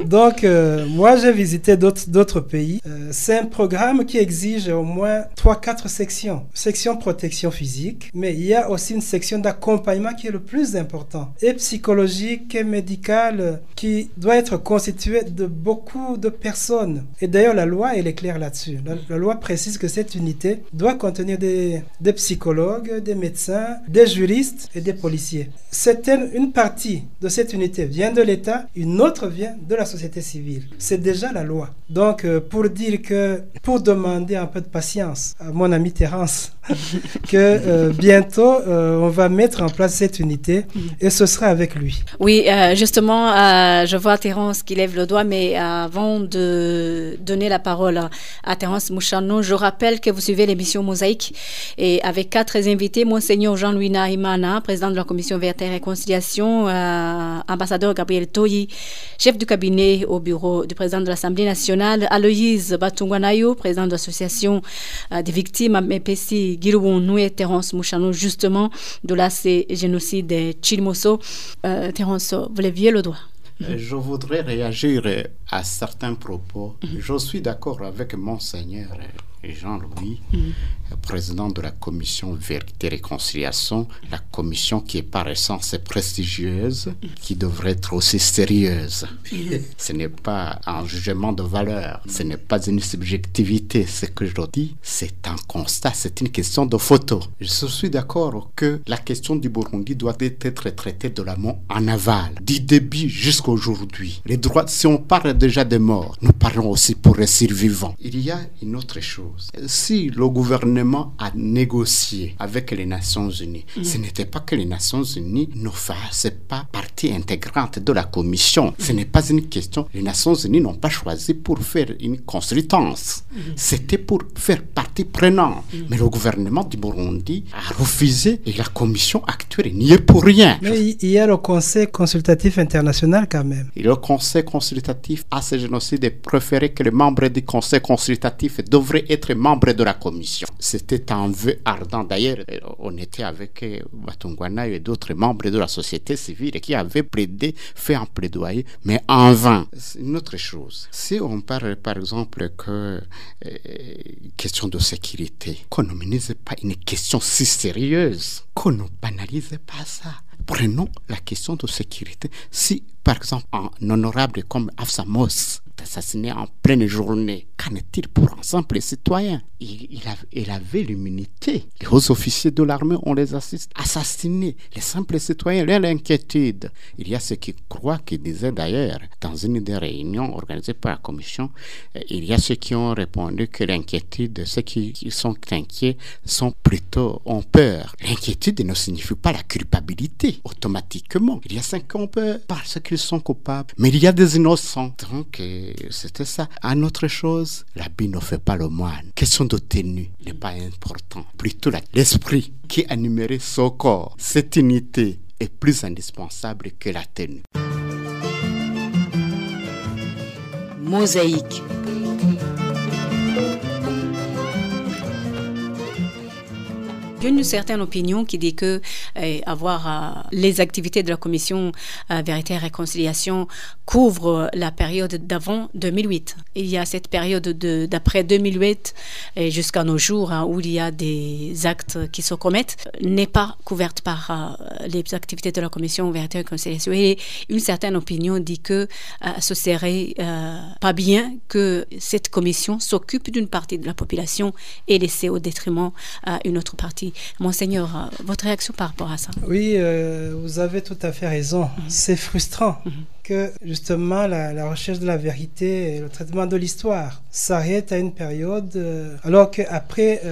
Donc euh, moi j'ai visité d'autres pays. Euh, c'est un programme qui exige au moins 3-4 sections. Section protection physique, mais il y a aussi une section d'accompagnement qui est le plus important, et psychologique et médical, qui doit être constituée de beaucoup de personnes. Et d'ailleurs la loi est clair là-dessus. La, loi précise que cette unité doit contenir des, psychologues, des médecins, des juristes et des policiers. Certaine, une partie de cette unité vient de l'État, une autre vient de la société civile. C'est déjà la loi. Donc, euh, pour dire que, pour demander un peu de patience à mon ami Terence, que euh, bientôt, euh, on va mettre en place cette unité et ce sera avec lui. Oui, justement, je vois Terence qui lève le doigt, mais avant de donner la parole à Terence Mouchano. Je rappelle que vous suivez l'émission Mosaïque et avec quatre invités, Monseigneur Jean-Louis Nahimana, président de la commission Vérité et Réconciliation, euh, ambassadeur Gabriel Toyi, chef du cabinet au bureau du président de l'Assemblée nationale, Aloïse Batungwanayo, président de l'association euh, des victimes MPC Girouonou et Terence Mouchano, justement, de la génocide de Chilmoso. Euh, Terence, vous leviez le doigt. Je voudrais réagir à certains propos. Mhm. Je suis d'accord avec Monseigneur Jean-Louis, président de la commission Vérité et Réconciliation, la commission qui est par essence prestigieuse, qui devrait être aussi sérieuse. ce n'est pas un jugement de valeur, ce n'est pas une subjectivité. Ce que je dis, c'est un constat, c'est une question de photo. Je suis d'accord que la question du Burundi doit être traitée de l'amont en aval, du début jusqu'à aujourd'hui. Les droits, si on parle déjà des morts, nous parlons aussi pour les survivants. Il y a une autre chose. Si le gouvernement a négocié avec les Nations Unies, mm. ce n'était pas que les Nations Unies ne fassent pas partie intégrante de la commission. Ce n'est pas une question. Les Nations Unies n'ont pas choisi pour faire une consultance. Mm. C'était pour faire partie prenante. Mm. Mais le gouvernement du Burundi a refusé et la commission actuelle n'y est pour rien. Mais il y a le Conseil consultatif international quand même. Et le Conseil consultatif à ce génocide préféré que les membres du Conseil consultatif devraient être membres de la commission. C'était un vœu ardent. D'ailleurs, on était avec Batungwana et d'autres membres de la société civile qui avaient plaidé, fait un plaidoyer, mais en vain. C'est une autre chose. Si on parle par exemple que euh, question de sécurité, qu'on ne pas une question si sérieuse, qu'on ne banalise pas ça. Prenons la question de sécurité. Si, par exemple, un honorable comme Afsamos assassiné en pleine journée. Qu'en est-il pour un simple citoyen il, avait l'immunité. Les hauts officiers de l'armée, on les assiste assassinés. Les simples citoyens, l'inquiétude. Il y a ceux qui croient, qui disaient d'ailleurs, dans une des réunions organisées par la commission, euh, il y a ceux qui ont répondu que l'inquiétude, ceux qui, sont inquiets, sont plutôt ont peur. L'inquiétude ne signifie pas la culpabilité automatiquement. Il y a ceux qui ont peur parce qu'ils sont coupables, mais il y a des innocents. Donc, euh, c'était ça. Un autre chose, l'habit ne fait pas le moine. Question de tenue n'est pas important. Plutôt l'esprit qui animerait son corps. Cette unité est plus indispensable que la tenue. Mosaïque. Une certaine opinion qui dit que euh, avoir euh, les activités de la commission euh, Vérité et Réconciliation couvre la période d'avant 2008. Il y a cette période d'après 2008 jusqu'à nos jours hein, où il y a des actes qui se commettent n'est pas couverte par les activités de la commission Vérité et Réconciliation. Et une certaine opinion dit que ce serait pas bien que cette commission s'occupe d'une partie de la population et laisser au détriment une autre partie. Monseigneur, euh, votre réaction par rapport à ça Oui, euh, vous avez tout à fait raison. Mhm. C'est frustrant mhm. que justement la, recherche de la vérité et le traitement de l'histoire s'arrêtent à une période, euh, alors qu'après,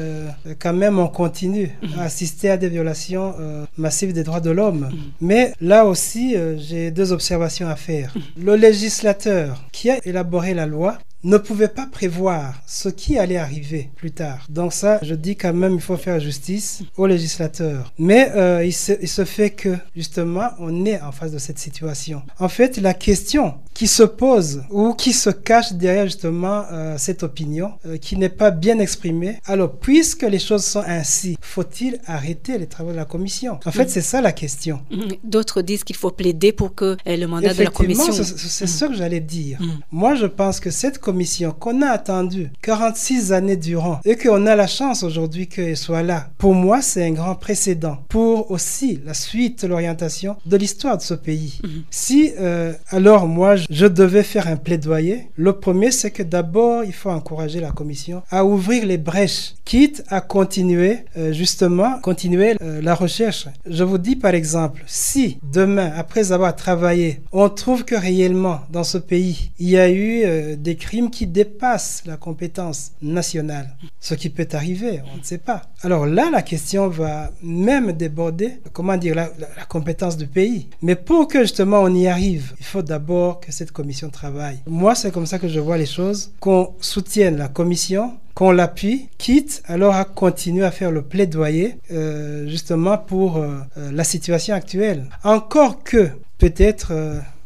quand même, on continue mhm. à assister à des violations massives des droits de l'homme. Mais là aussi, j'ai deux observations à faire. Le législateur qui a élaboré la loi ne pouvait pas prévoir ce qui allait arriver plus tard. Donc ça, je dis quand même, il faut faire justice aux législateurs. Mais euh, il, se, il, se, fait que, justement, on est en face de cette situation. En fait, la question qui se pose ou qui se cache derrière justement euh, cette opinion euh, qui n'est pas bien exprimée, alors puisque les choses sont ainsi, faut-il arrêter les travaux de la commission? En fait, c'est ça la question. Mm. D'autres disent qu'il faut plaider pour que le mandat de la commission... C'est ce que j'allais dire. Mm. Moi, je pense que cette commission qu'on a attendu 46 années durant et qu'on a la chance aujourd'hui qu'elle soit là, pour moi, c'est un grand précédent pour aussi la suite, l'orientation de l'histoire de ce pays. Mhm. Si, euh, alors moi, je devais faire un plaidoyer, le premier, c'est que d'abord, il faut encourager la commission à ouvrir les brèches, quitte à continuer, euh, justement, continuer euh, la recherche. Je vous dis par exemple, si demain, après avoir travaillé, on trouve que réellement dans ce pays, il y a eu des crimes qui dépasse la compétence nationale. Ce qui peut arriver, on ne sait pas. Alors là, la question va même déborder, comment dire, la, compétence du pays. Mais pour que justement on y arrive, il faut d'abord que cette commission travaille. Moi, c'est comme ça que je vois les choses, qu'on soutienne la commission, qu'on l'appuie, quitte alors à continuer à faire le plaidoyer euh, justement pour euh, euh, la situation actuelle. Encore que peut-être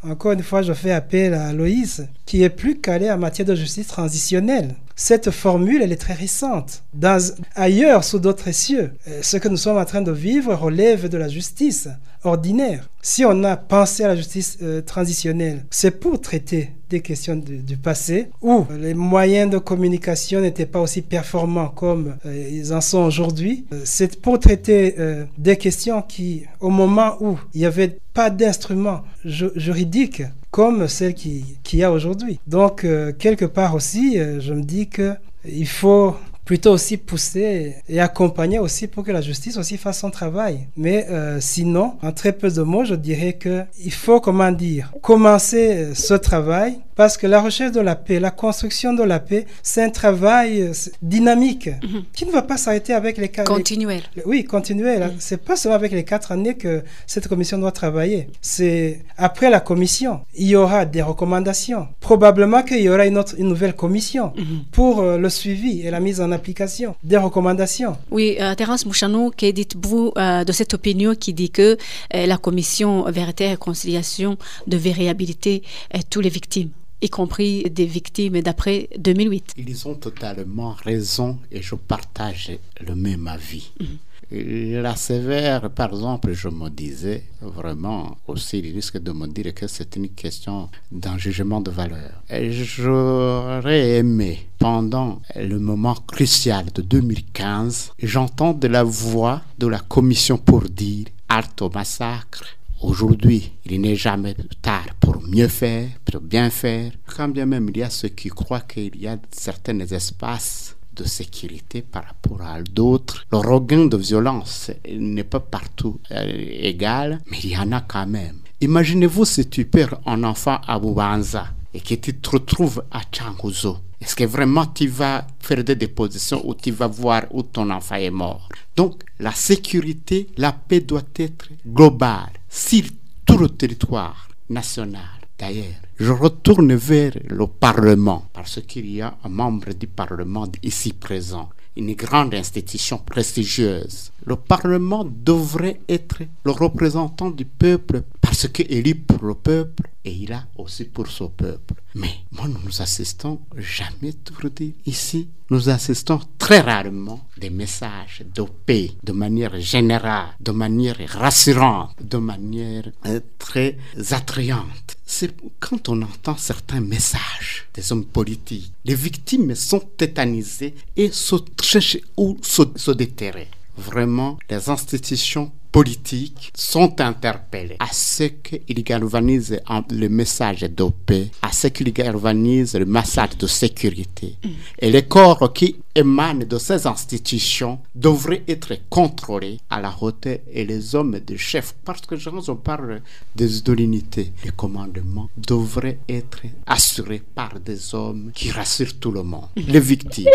encore une fois, je fais appel à Loïs, qui est plus calé en matière de justice transitionnelle. Cette formule, elle est très récente. Dans, ailleurs, sous d'autres cieux, euh, ce que nous sommes en train de vivre relève de la justice ordinaire. Si on a pensé à la justice euh, transitionnelle, c'est pour traiter des questions du, passé où les moyens de communication n'étaient pas aussi performants comme euh, ils en sont aujourd'hui. C'est pour traiter des questions qui, au moment où il n'y avait pas d'instruments juridiques comme celle qu'il qui y a aujourd'hui. Donc, quelque part aussi, je me dis que il faut plutôt aussi pousser et accompagner aussi pour que la justice aussi fasse son travail. Mais euh, sinon, en très peu de mots, je dirais que il faut, comment dire, commencer ce travail parce que la recherche de la paix, la construction de la paix, c'est un travail euh, dynamique mhm. qui ne va pas s'arrêter avec les quatre... Continuel. oui, continuel. Mhm. C'est pas seulement avec les quatre années que cette commission doit travailler. C'est après la commission, il y aura des recommandations. Probablement qu'il y aura une, autre, une nouvelle commission mhm. pour euh, le suivi et la mise en application des recommandations. Oui, euh, Terence Mouchanou, que dites-vous de cette opinion qui dit que la commission vérité et réconciliation devait réhabiliter toutes les victimes? Y compris des victimes d'après 2008. Ils ont totalement raison et je partage le même avis. Mhm. La sévère, par exemple, je me disais vraiment aussi, il risque de me dire que c'est une question d'un jugement de valeur. J'aurais aimé, pendant le moment crucial de 2015, j'entends de la voix de la commission pour dire Art au massacre, Aujourd'hui, il n'est jamais tard pour mieux faire, pour bien faire. Quand bien même il y a ceux qui croient qu'il y a certains espaces de sécurité par rapport à d'autres. Le regain de violence n'est pas partout euh, égal, mais il y en a quand même. Imaginez-vous si tu perds un enfant à Boubanza et que tu te retrouves à Changuzo. Est-ce que vraiment tu vas faire des dépositions ou tu vas voir où ton enfant est mort? Donc, la sécurité, la paix doit être globale sur tout le territoire national. D'ailleurs, je retourne vers le Parlement parce qu'il y a un membre du Parlement ici présent, une grande institution prestigieuse. Le Parlement devrait être le représentant du peuple parce qu'il est pour le peuple et il a aussi pour son peuple. Mais moi, nous assistons jamais, pour dire, ici, nous assistons très rarement des messages de paix de manière générale, de manière rassurante, de manière euh, très attrayante. C'est quand on entend certains messages des hommes politiques, les victimes sont tétanisées et se cherchent où se, se déterrer. Vraiment, les institutions politiques sont interpellés à ce qu'ils galvanisent le message de paix, à ce qu'ils galvanisent le message de sécurité. Mm. Et les corps qui émanent de ces institutions devraient être contrôlés à la hauteur et les hommes de chef, parce que quand on parle de l'unité, le commandement devrait être assuré par des hommes qui rassurent tout le monde, mm. les victimes.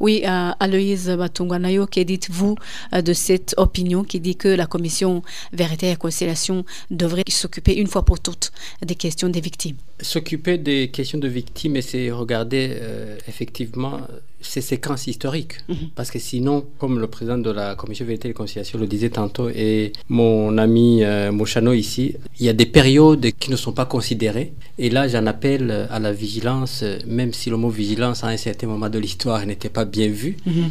Oui, euh, Aloïse Batunganayo, que dites-vous euh, de cette opinion qui dit que la commission Vérité et Réconciliation devrait s'occuper une fois pour toutes des questions des victimes. S'occuper des questions de victimes, et c'est regarder euh, effectivement ces séquences historiques. Mhm. Parce que sinon, comme le président de la commission Vérité et Réconciliation le disait tantôt, et mon ami euh, Mochano ici, il y a des périodes qui ne sont pas considérées. Et là, j'en appelle à la vigilance, même si le mot vigilance à un certain moment de l'histoire n'était pas bien vu. Mhm. Euh,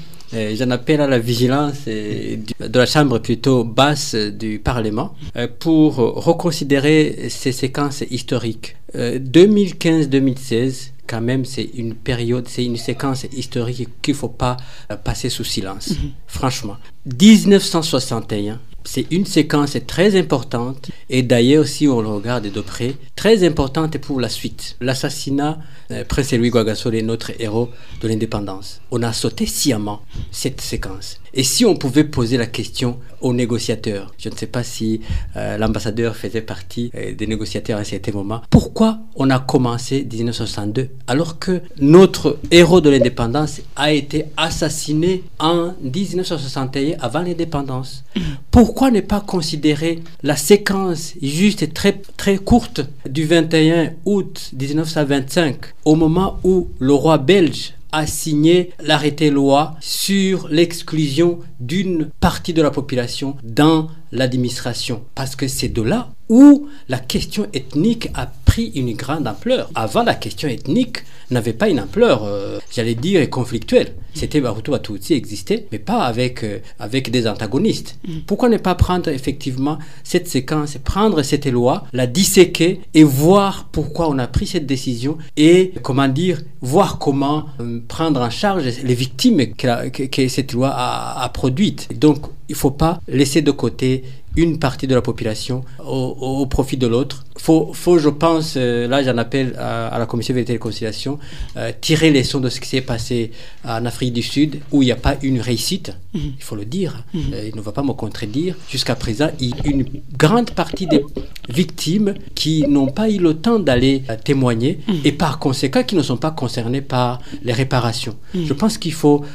j'en appelle à la vigilance euh, de la Chambre plutôt basse du Parlement pour reconsidérer ces séquences historiques. 2015-2016, quand même, c'est une période, c'est une séquence historique qu'il ne faut pas euh, passer sous silence. Mhm. Franchement. 1961, c'est une séquence très importante et d'ailleurs, si on le regarde de près, très importante pour la suite. L'assassinat euh, Prince Louis Guagasole est notre héros de l'indépendance. On a sauté sciemment cette séquence. Et si on pouvait poser la question aux négociateurs, je ne sais pas si euh, l'ambassadeur faisait partie euh, des négociateurs à certain moment, pourquoi on a commencé 1962 alors que notre héros de l'indépendance a été assassiné en 1961 avant l'indépendance? Pourquoi ne pas considérer la séquence juste et très, très courte du 21 août 1925 au moment où le roi belge a signé l'arrêté loi sur l'exclusion d'une partie de la population dans l'administration. Parce que c'est de là où la question ethnique a pris une grande ampleur. Avant, la question ethnique n'avait pas une ampleur, euh, j'allais dire, conflictuelle. C'était Bahutu Batutsi existait, mais pas avec, euh, avec des antagonistes. Mm. Pourquoi ne pas prendre effectivement cette séquence, prendre cette loi, la disséquer et voir pourquoi on a pris cette décision et, comment dire, voir comment euh, prendre en charge les victimes que, que, cette loi a, a produites. Donc, il ne faut pas laisser de côté une partie de la population au, profit de l'autre. Faut, faut, je pense, euh, là j'en appelle à, la Commission vérité et réconciliation, euh, tirer les leçons de ce qui s'est passé en Afrique du Sud, où il n'y a pas une réussite, mhm. il faut le dire, mhm. euh, il ne va pas me contredire. Jusqu'à présent, il y a une grande partie des victimes qui n'ont pas eu le temps d'aller témoigner mhm. et par conséquent qui ne sont pas concernés par les réparations. Je pense qu'il faut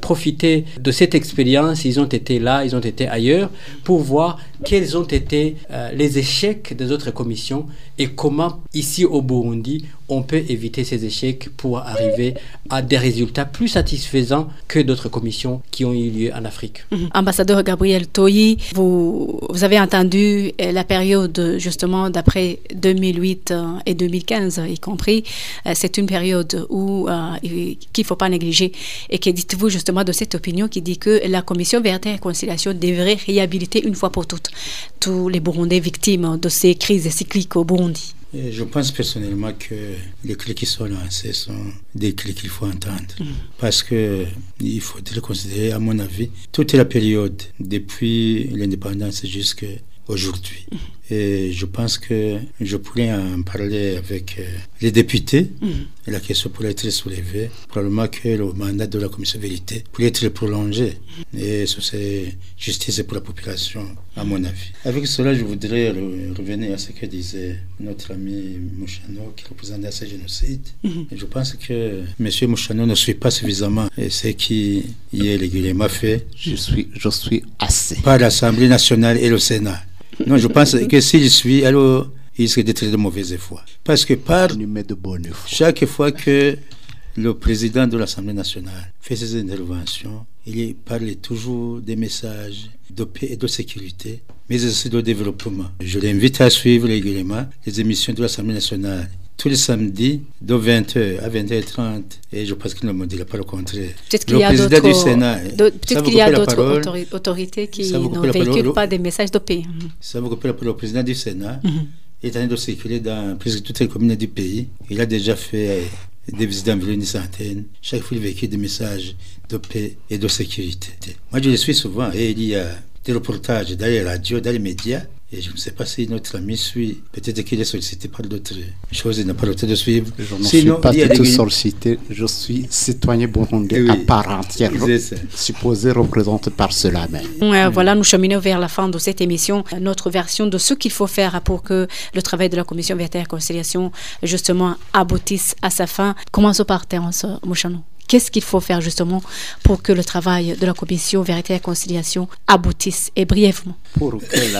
profiter de cette expérience, ils ont été là, ils ont été ailleurs, pour voir quels ont été les échecs des autres commissions émission et comment ici au Burundi on peut éviter ces échecs pour arriver à des résultats plus satisfaisants que d'autres commissions qui ont eu lieu en Afrique? Mhm. Ambassadeur Gabriel Toyi, vous, avez entendu euh, la période justement d'après 2008 euh, et 2015 y compris. C'est une période où qu'il ne faut pas négliger. Et que dites-vous justement de cette opinion qui dit que la commission vérité et réconciliation devrait réhabiliter une fois pour toutes tous les Burundais victimes de ces crises cycliques au Burundi? Je pense personnellement que les clés qui sont lancées sont des clés qu'il faut entendre. Mm. Parce que il faut le considérer, à mon avis, toute la période depuis l'indépendance jusqu'à aujourd'hui. Mm. Et je pense que je pourrais en parler avec euh, les députés. Mm. Et la question pourrait être soulevée. Probablement que le mandat de la commission vérité pourrait être prolongé. Mm. Et ce serait justice pour la population, à mon avis. Avec cela, je voudrais revenir à ce que disait notre ami Mouchano, qui représentait ce génocide. Mm-hmm. Et je pense que M. Mouchano ne suit pas suffisamment ce qui y est régulièrement fait. Je suis, je suis assez. Par l'Assemblée nationale et le Sénat. Non, je pense que s'il suit, alors il risque d'être de mauvaise foi. Parce que par chaque fois que le président de l'Assemblée nationale fait ses interventions, il parle toujours des messages de paix et de sécurité, mais aussi de développement. Je l'invite à suivre régulièrement les émissions de l'Assemblée nationale tous les samedis de 20h à 20h30 et je pense qu'il ne me dira pas le contraire. Peut-être qu'il y a d'autres autorités qui ne véhiculent pas des messages de paix. Ça vous rappelle le président du Sénat. Est en train de circuler dans presque toutes les communes du pays. Il a déjà fait des visites d'environ une centaine. Chaque fois, il véhicule des messages de paix et de sécurité. Moi, je le suis souvent et il y a des reportages dans les radios, dans les médias et je ne sais pas si notre ami suit. Peut-être qu'il est sollicité par d'autres choses, il n'a pas le temps de suivre. Je ne suis pas du tout sollicité. Je suis citoyen burundais à part entière, supposé représenté par cela même. Voilà, nous cheminons vers la fin de cette émission. Notre version de ce qu'il faut faire pour que le travail de la Commission vérité et réconciliation, justement, aboutisse à sa fin. Commençons par Terence Mouchanou. Qu'est-ce qu'il faut faire justement pour que le travail de la commission Vérité et Réconciliation aboutisse et brièvement? Pour que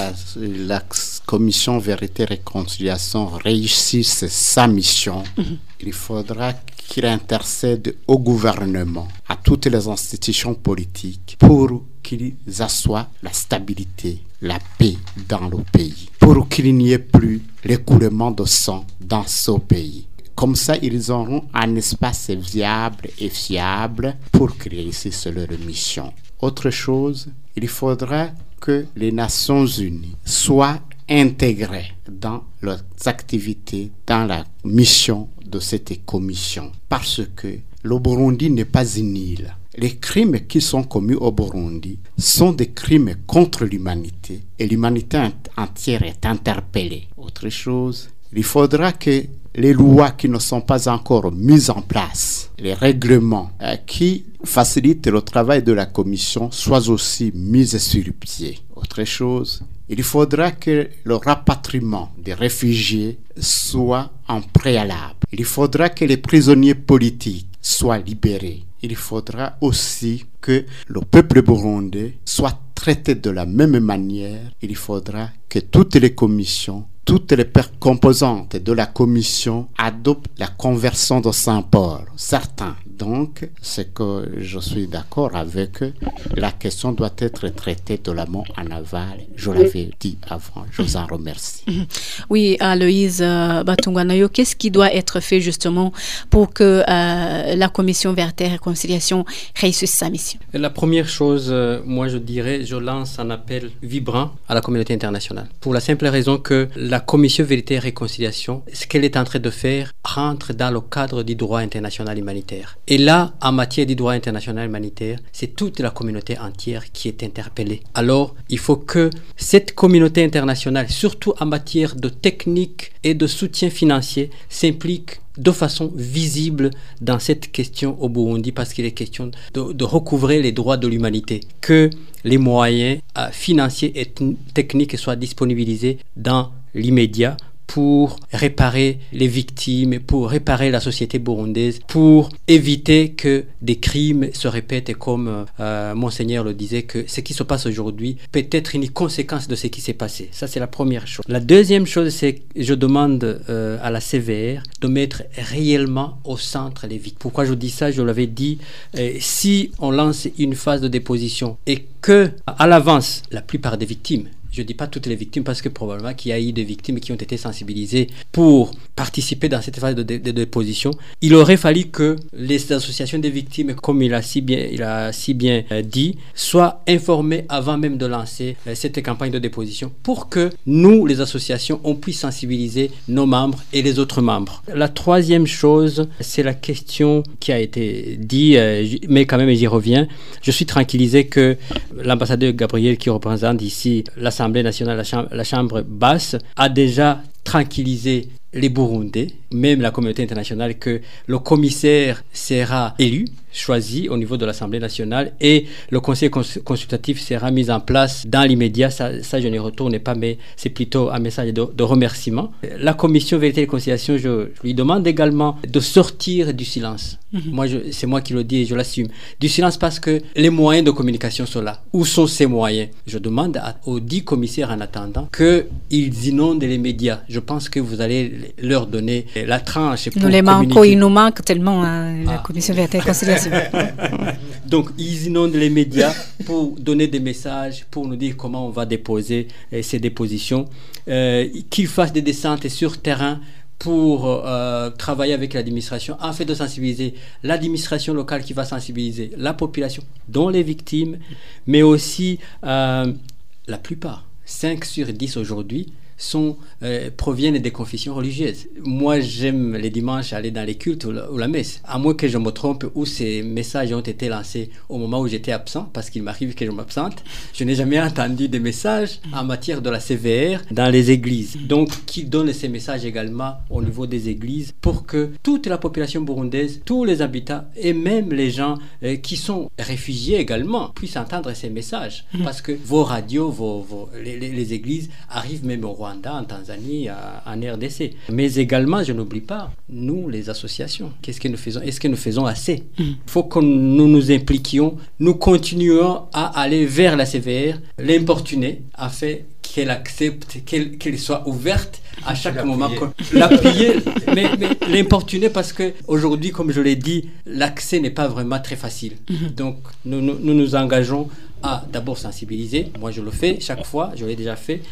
la, commission Vérité et Réconciliation réussisse sa mission, mhm. il faudra qu'il intercède au gouvernement, à toutes les institutions politiques pour qu'ils assoient la stabilité, la paix dans le pays, pour qu'il n'y ait plus l'écoulement de sang dans ce pays. Comme ça, ils auront un espace viable et fiable pour créer leur mission. Autre chose, il faudra que les Nations Unies soient intégrées dans leurs activités, dans la mission de cette commission. Parce que le Burundi n'est pas une île. Les crimes qui sont commis au Burundi sont des crimes contre l'humanité et l'humanité entière est interpellée. Autre chose, il faudra que les lois qui ne sont pas encore mises en place, les règlements euh, qui facilitent le travail de la commission soient aussi mis sur pied. Autre chose, il faudra que le rapatriement des réfugiés soit en préalable. Il faudra que les prisonniers politiques soient libérés. Il faudra aussi que le peuple burundais soit traité de la même manière. Il faudra que toutes les commissions toutes les composantes de la commission adoptent la conversion de Saint-Paul. Certains Donc, c'est que je suis d'accord avec eux. La question doit être traitée de l'amont en aval. Je l'avais dit avant. Je vous en remercie. Oui, Aloïse euh, Batungwanayo, qu'est-ce qui doit être fait justement pour que euh, la commission verte et réconciliation réussisse sa mission? La première chose, euh, moi je dirais, je lance un appel vibrant à la communauté internationale. Pour la simple raison que la commission vérité et réconciliation, ce qu'elle est en train de faire, rentre dans le cadre du droit international humanitaire. Et là, en matière du droit international humanitaire, c'est toute la communauté entière qui est interpellée. Alors, il faut que cette communauté internationale, surtout en matière de technique et de soutien financier, s'implique de façon visible dans cette question au Burundi parce qu'il est question de, recouvrer les droits de l'humanité, que les moyens euh, financiers et techniques soient disponibilisés dans l'immédiat pour réparer les victimes, pour réparer la société burundaise, pour éviter que des crimes se répètent et comme euh, Monseigneur le disait, que ce qui se passe aujourd'hui peut être une conséquence de ce qui s'est passé. Ça, c'est la première chose. La deuxième chose, c'est que je demande euh, à la CVR de mettre réellement au centre les victimes. Pourquoi je dis ça? Je l'avais dit, euh, si on lance une phase de déposition et que à l'avance, la plupart des victimes je ne dis pas toutes les victimes parce que probablement qu'il y a eu des victimes qui ont été sensibilisées pour participer dans cette phase de, déposition. Il aurait fallu que les associations des victimes, comme il a si bien, il a si bien euh, dit, soient informées avant même de lancer euh, cette campagne de déposition pour que nous, les associations, on puisse sensibiliser nos membres et les autres membres. La troisième chose, c'est la question qui a été dit, euh, mais quand même j'y reviens. Je suis tranquillisé que l'ambassadeur Gabriel qui représente ici l'Assemblée nationale, la chambre, basse, a déjà tranquillisé les Burundais, même la communauté internationale, que le commissaire sera élu choisi au niveau de l'Assemblée nationale et le conseil consultatif sera mis en place dans l'immédiat. Ça, ça, je ne retourne pas, mais c'est plutôt un message de, remerciement. La commission vérité et conciliation, je, lui demande également de sortir du silence. Mhm. Moi, c'est moi qui le dis et je l'assume. Du silence parce que les moyens de communication sont là. Où sont ces moyens? Je demande aux dix commissaires en attendant qu'ils inondent les médias. Je pense que vous allez leur donner la tranche. Pour nous les manquons, il nous manque tellement hein, la ah. commission vérité et conciliation. Donc, ils inondent les médias pour donner des messages, pour nous dire comment on va déposer euh, ces dépositions, euh, qu'ils fassent des descentes sur terrain pour euh, travailler avec l'administration afin de sensibiliser l'administration locale qui va sensibiliser la population, dont les victimes, mais aussi la plupart, 5 sur 10 aujourd'hui, sont, euh, proviennent des confessions religieuses. Moi, j'aime les dimanches aller dans les cultes ou la, messe. À moins que je me trompe, où ces messages ont été lancés au moment où j'étais absent, parce qu'il m'arrive que je m'absente, je n'ai jamais entendu des messages en matière de la CVR dans les églises. Donc, qui donne ces messages également au niveau des églises pour que toute la population burundaise, tous les habitants et même les gens euh, qui sont réfugiés également puissent entendre ces messages. Mm. Parce que vos radios, vos, les, les églises arrivent même au roi en Tanzanie, en RDC. Mais également, je n'oublie pas, nous, les associations, qu'est-ce que nous faisons Est-ce que nous faisons assez? Mm. Il faut que nous nous impliquions, nous continuons à aller vers la CVR, l'importuner, afin qu'elle accepte, qu'elle soit ouverte à chaque moment. L'appuyer, mais, mais l'importuner parce que aujourd'hui, comme je l'ai dit, l'accès n'est pas vraiment très facile. Mm-hmm. Donc, nous, nous, nous engageons à d'abord sensibiliser, moi je le fais chaque fois, je l'ai déjà fait,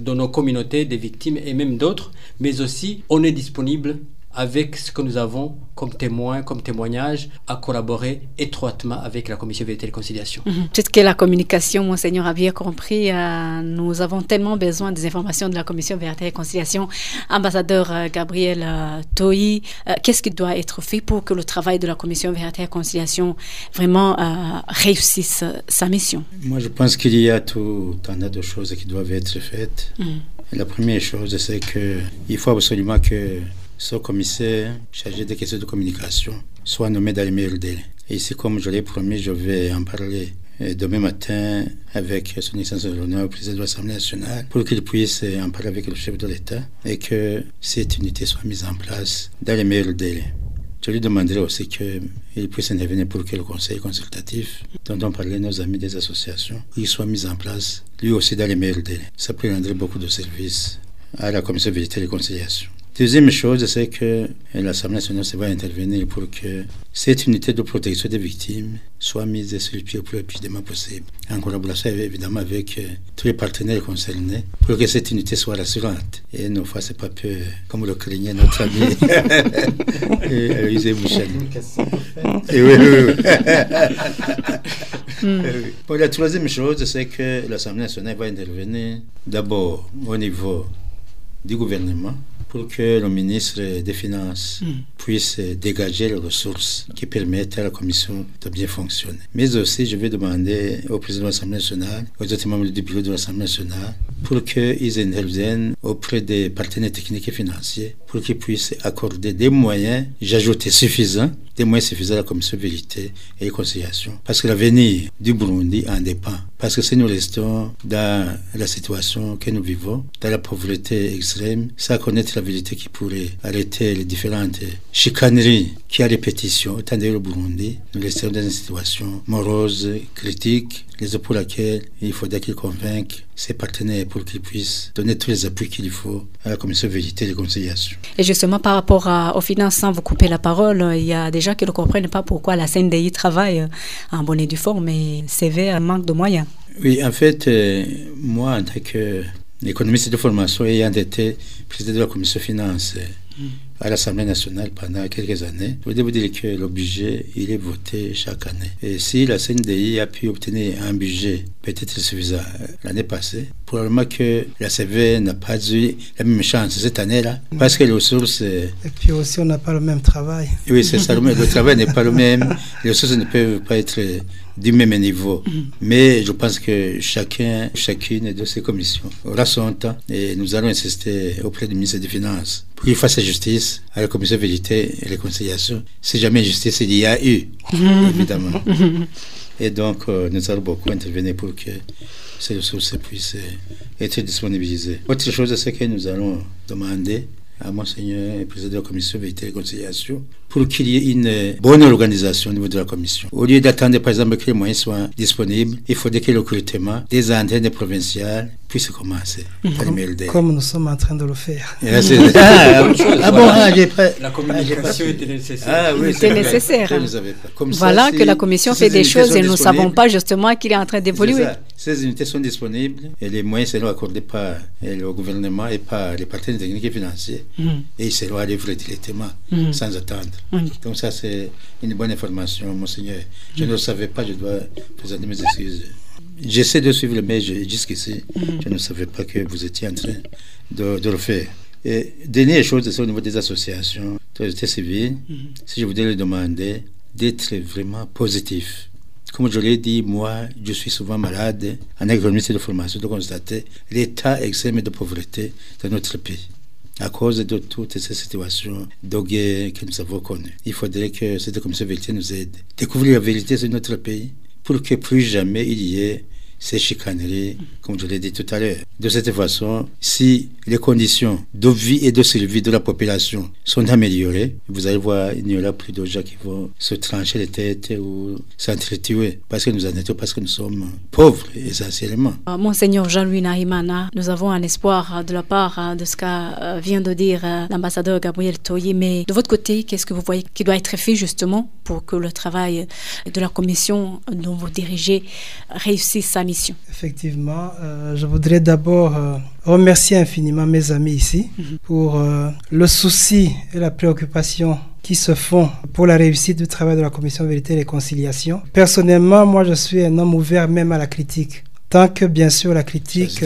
dans nos communautés des victimes et même d'autres, mais aussi on est disponible avec ce que nous avons comme témoin, comme témoignage, à collaborer étroitement avec la Commission Vérité et Conciliation. Mhm. Peut-être que la communication, Monseigneur a bien compris, euh, nous avons tellement besoin des informations de la Commission Vérité et Conciliation. Ambassadeur euh, Gabriel euh, Toyi, qu'est-ce qui doit être fait pour que le travail de la Commission Vérité et Conciliation vraiment réussisse sa mission? Moi, je pense qu'il y a tout un tas de choses qui doivent être faites. Mhm. La première chose, c'est qu'il faut absolument que ce commissaire chargé des questions de communication soit nommé dans les meilleurs délais. Et ici, comme je l'ai promis, je vais en parler euh, demain matin avec son excellence de l'honneur, président de l'Assemblée nationale, pour qu'il puisse en parler avec le chef de l'État et que cette unité soit mise en place dans les meilleurs délais. Je lui demanderai aussi qu'il puisse intervenir pour que le conseil consultatif, dont on parlait nos amis des associations, il soit mis en place, lui aussi dans les meilleurs délais. Ça prendrait beaucoup de services à la commission de et de conciliation. Deuxième chose, c'est que l'Assemblée nationale va intervenir pour que cette unité de protection des victimes soit mise sur le pied le plus rapidement possible, en collaboration évidemment avec euh, tous les partenaires concernés, pour que cette unité soit rassurante et ne fasse pas peur, comme le craignait notre ami Aloïse Bouchel. oui, oui, oui. la troisième chose, c'est que l'Assemblée nationale va intervenir d'abord au niveau du gouvernement pour que le ministre des Finances hmm. puisse dégager les ressources qui permettent à la Commission de bien fonctionner. Mais aussi, je vais demander au président de l'Assemblée nationale, aux autres membres du bureau de l'Assemblée nationale, pour qu'ils interviennent auprès des partenaires techniques et financiers, pour qu'ils puissent accorder des moyens, j'ajoute suffisants, des moyens suffisants à la Commission vérité et réconciliation. Parce que l'avenir du Burundi en dépend. Parce que si nous restons dans la situation que nous vivons, dans la pauvreté extrême, sans connaître la vérité qui pourrait arrêter les différentes chicaneries qui à répétition au le Burundi, nous restons dans une situation morose, critique, raison pour laquelle il faudrait qu'ils convainquent ses partenaires pour qu'ils puissent donner tous les appuis qu'il faut à la Commission vérité et réconciliation. Et justement, par rapport à, aux finances, sans vous couper la parole, il y a des gens qui ne comprennent pas pourquoi la CNDI travaille en bonne et due forme, mais sévère manque de moyens. Oui, en fait, euh, moi, en tant qu'économiste de formation, ayant été président de la Commission finances, mm à l'Assemblée nationale pendant quelques années. Je voudrais vous dire que le budget, il est voté chaque année. Et si la CNDI a pu obtenir un budget peut-être suffisant l'année passée, probablement que la CV n'a pas eu la même chance cette année-là, parce que les ressources... Et puis aussi, on n'a pas le même travail. Oui, c'est ça, le travail n'est pas le même, les ressources ne peuvent pas être du même niveau. Mais je pense que chacun, chacune de ces commissions aura son temps et nous allons insister auprès du ministre des Finances pour qu'il fasse justice à la commission vérité et réconciliation. Si jamais justice il y a eu, évidemment. Et donc, euh, nous allons beaucoup intervenir pour que ces ressources puissent être disponibilisées. Autre chose, c'est que nous allons demander à Monseigneur, le président de la commission vérité et réconciliation, pour qu'il y ait une bonne organisation au niveau de la commission. Au lieu d'attendre, par exemple, que les moyens soient disponibles, il faudrait que le recrutement des antennes provinciales puisse commencer. Comme, nous sommes en train de le faire. ah, ah, ah bon, ah, pas, La communication était nécessaire. Ah, oui, nécessaire. voilà que la commission fait des choses et nous ne savons pas justement qu'il est en train d'évoluer. Ces unités sont disponibles et les moyens seront accordés par le gouvernement et par les partenaires techniques et financiers. Mm. Et ils seront livrés directement, mm. sans attendre. Donc ça, c'est une bonne information, monseigneur. Je ne le savais pas, je dois présenter mes excuses. J'essaie de suivre le mail jusqu'ici. Je ne savais pas que vous étiez en train de, de le faire. Et dernière chose, c'est au niveau des associations, de la civile, si je voudrais le demander d'être vraiment positif. Comme je l'ai dit, moi, je suis souvent malade en économie de formation de constater l'état extrême de pauvreté de notre pays à cause de toutes ces situations guerre que nous avons connues. Il faudrait que cette commission vérité nous aide découvrir la vérité sur notre pays pour que plus jamais il y ait ces chicaneries, comme je l'ai dit tout à l'heure. De cette façon, si les conditions de vie et de survie de la population sont améliorées, vous allez voir, il n'y aura plus de gens qui vont se trancher les têtes ou s'entretuer parce que nous en étions, parce que nous sommes pauvres essentiellement. Euh, Monseigneur Jean-Louis Nahimana, nous avons un espoir de la part euh, de ce qu'a euh, vient de dire l'ambassadeur Gabriel Toye, mais de votre côté, qu'est-ce que vous voyez qui doit être fait justement pour que le travail de la commission dont vous dirigez réussisse sa mission? Effectivement, euh, je voudrais d'abord euh, remercier infiniment mes amis ici mhm. pour euh, le souci et la préoccupation qui se font pour la réussite du travail de la Commission Vérité et Réconciliation. Personnellement, moi, je suis un homme ouvert même à la critique tant que bien sûr la critique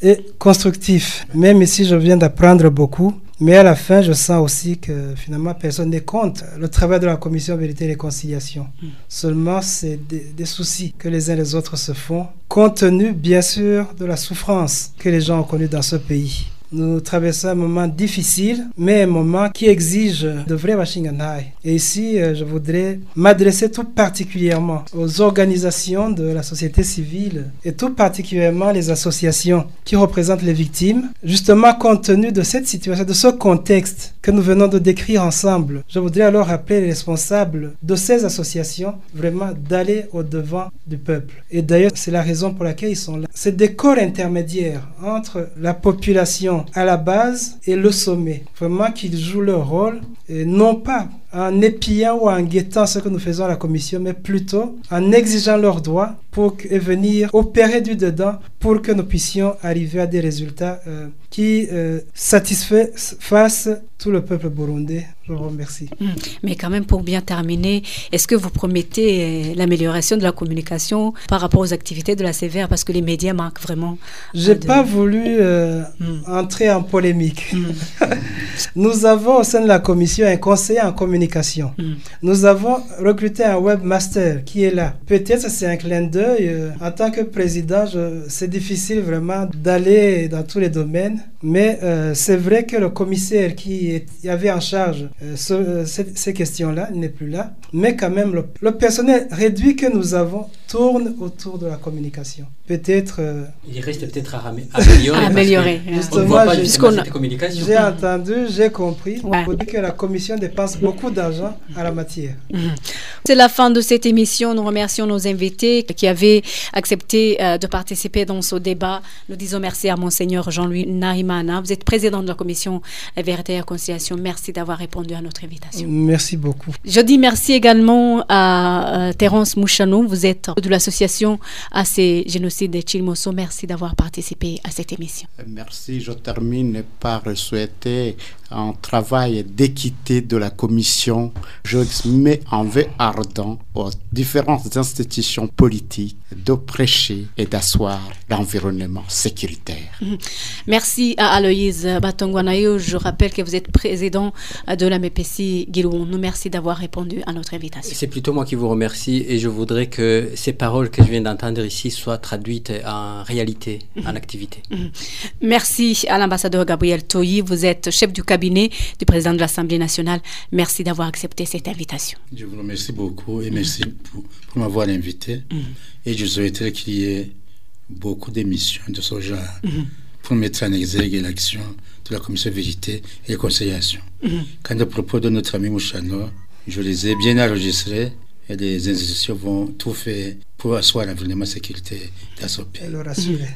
est constructive. Même ici, je viens d'apprendre beaucoup, mais à la fin, je sens aussi que finalement, personne n'est contre le travail de la commission Vérité et Réconciliation. Hmm. Seulement, c'est des, soucis que les uns et les autres se font, compte tenu, bien sûr, de la souffrance que les gens ont connue dans ce pays. Nous traversons un moment difficile, mais un moment qui exige de vrais High. Et ici, euh, je voudrais m'adresser tout particulièrement aux organisations de la société civile et tout particulièrement les associations qui représentent les victimes. Justement, compte tenu de cette situation, de ce contexte que nous venons de décrire ensemble, je voudrais alors rappeler les responsables de ces associations vraiment d'aller au-devant du peuple. Et d'ailleurs, c'est la raison pour laquelle ils sont là. C'est des corps intermédiaires entre la population à la base et le sommet. Vraiment qu'ils jouent leur rôle, et non pas en épiant ou en guettant ce que nous faisons à la commission, mais plutôt en exigeant leurs droits pour venir opérer du dedans pour que nous puissions arriver à des résultats euh, qui euh, satisfassent tout le peuple burundais. Je vous remercie. Hmm. Mais quand même, pour bien terminer, est-ce que vous promettez euh, l'amélioration de la communication par rapport aux activités de la CVR Parce que les médias manquent vraiment. Je n'ai pas voulu hmm. entrer en polémique. Hmm. Nous avons au sein de la commission un conseiller en communication. Nous avons recruté un webmaster qui est là. Peut-être c'est un clin d'œil. Euh, en tant que président, c'est difficile vraiment d'aller dans tous les domaines. Mais euh, c'est vrai que le commissaire qui est, avait en charge euh, ces, questions-là n'est plus là. Mais quand même, le, personnel réduit que nous avons tourne autour de la communication. Peut-être. Il reste peut-être à améliorer. améliorer. Justement, j'ai entendu, j'ai compris. On dit que la commission dépense beaucoup d'argent à la matière. Mhm. C'est la fin de cette émission. Nous remercions nos invités qui avaient accepté euh, de participer dans ce débat. Nous disons merci à Monseigneur Jean-Louis Vous êtes président de la commission Vérité et Réconciliation. Merci d'avoir répondu à notre invitation. Merci beaucoup. Je dis merci également à euh, Terence Mouchanou. Vous êtes de l'association AC Génocide de Chilmoso. Merci d'avoir participé à cette émission. Merci. Je termine par souhaiter un travail d'équité de la commission. Je mets en vœu ardent aux différentes institutions politiques de prêcher et d'asseoir l'environnement sécuritaire. Mhm. Merci à Aloïse Batongwanayo. Je rappelle que vous êtes président de la MEPC Guilouon. Nous merci d'avoir répondu à notre invitation. C'est plutôt moi qui vous remercie et je voudrais que ces paroles que je viens d'entendre ici soient traduites en réalité, en mhm. activité. Mhm. Merci à l'ambassadeur Gabriel Toyi. Vous êtes chef du cabinet du président de l'Assemblée nationale. Merci d'avoir accepté cette invitation. Je vous remercie beaucoup et merci pour, m'avoir invité. Et je souhaiterais qu'il y ait beaucoup d'émissions de ce genre pour mettre en exergue l'action de la commission vérité et réconciliation. Quant au propos de notre ami Mouchano, je les ai bien enregistrés et les institutions vont tout faire pour asseoir l'environnement sécurité pays.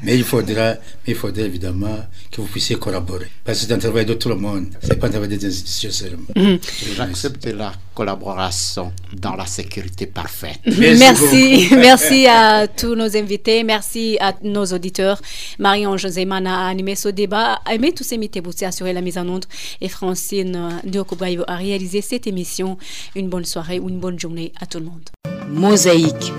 Mais il faudra, il faudra évidemment que vous puissiez collaborer. Parce que c'est un travail de tout le monde, ce n'est pas un travail des institutions seulement. Mhm. J'accepte la collaboration dans la sécurité parfaite. Merci, merci, à tous nos invités, merci à nos auditeurs. Marie-Ange Mana a animé ce débat, Aimé tous ces a assuré la mise en onde et Francine Ndiokubayo a réalisé cette émission. Une bonne soirée ou une bonne journée à tout le monde. Mosaïque.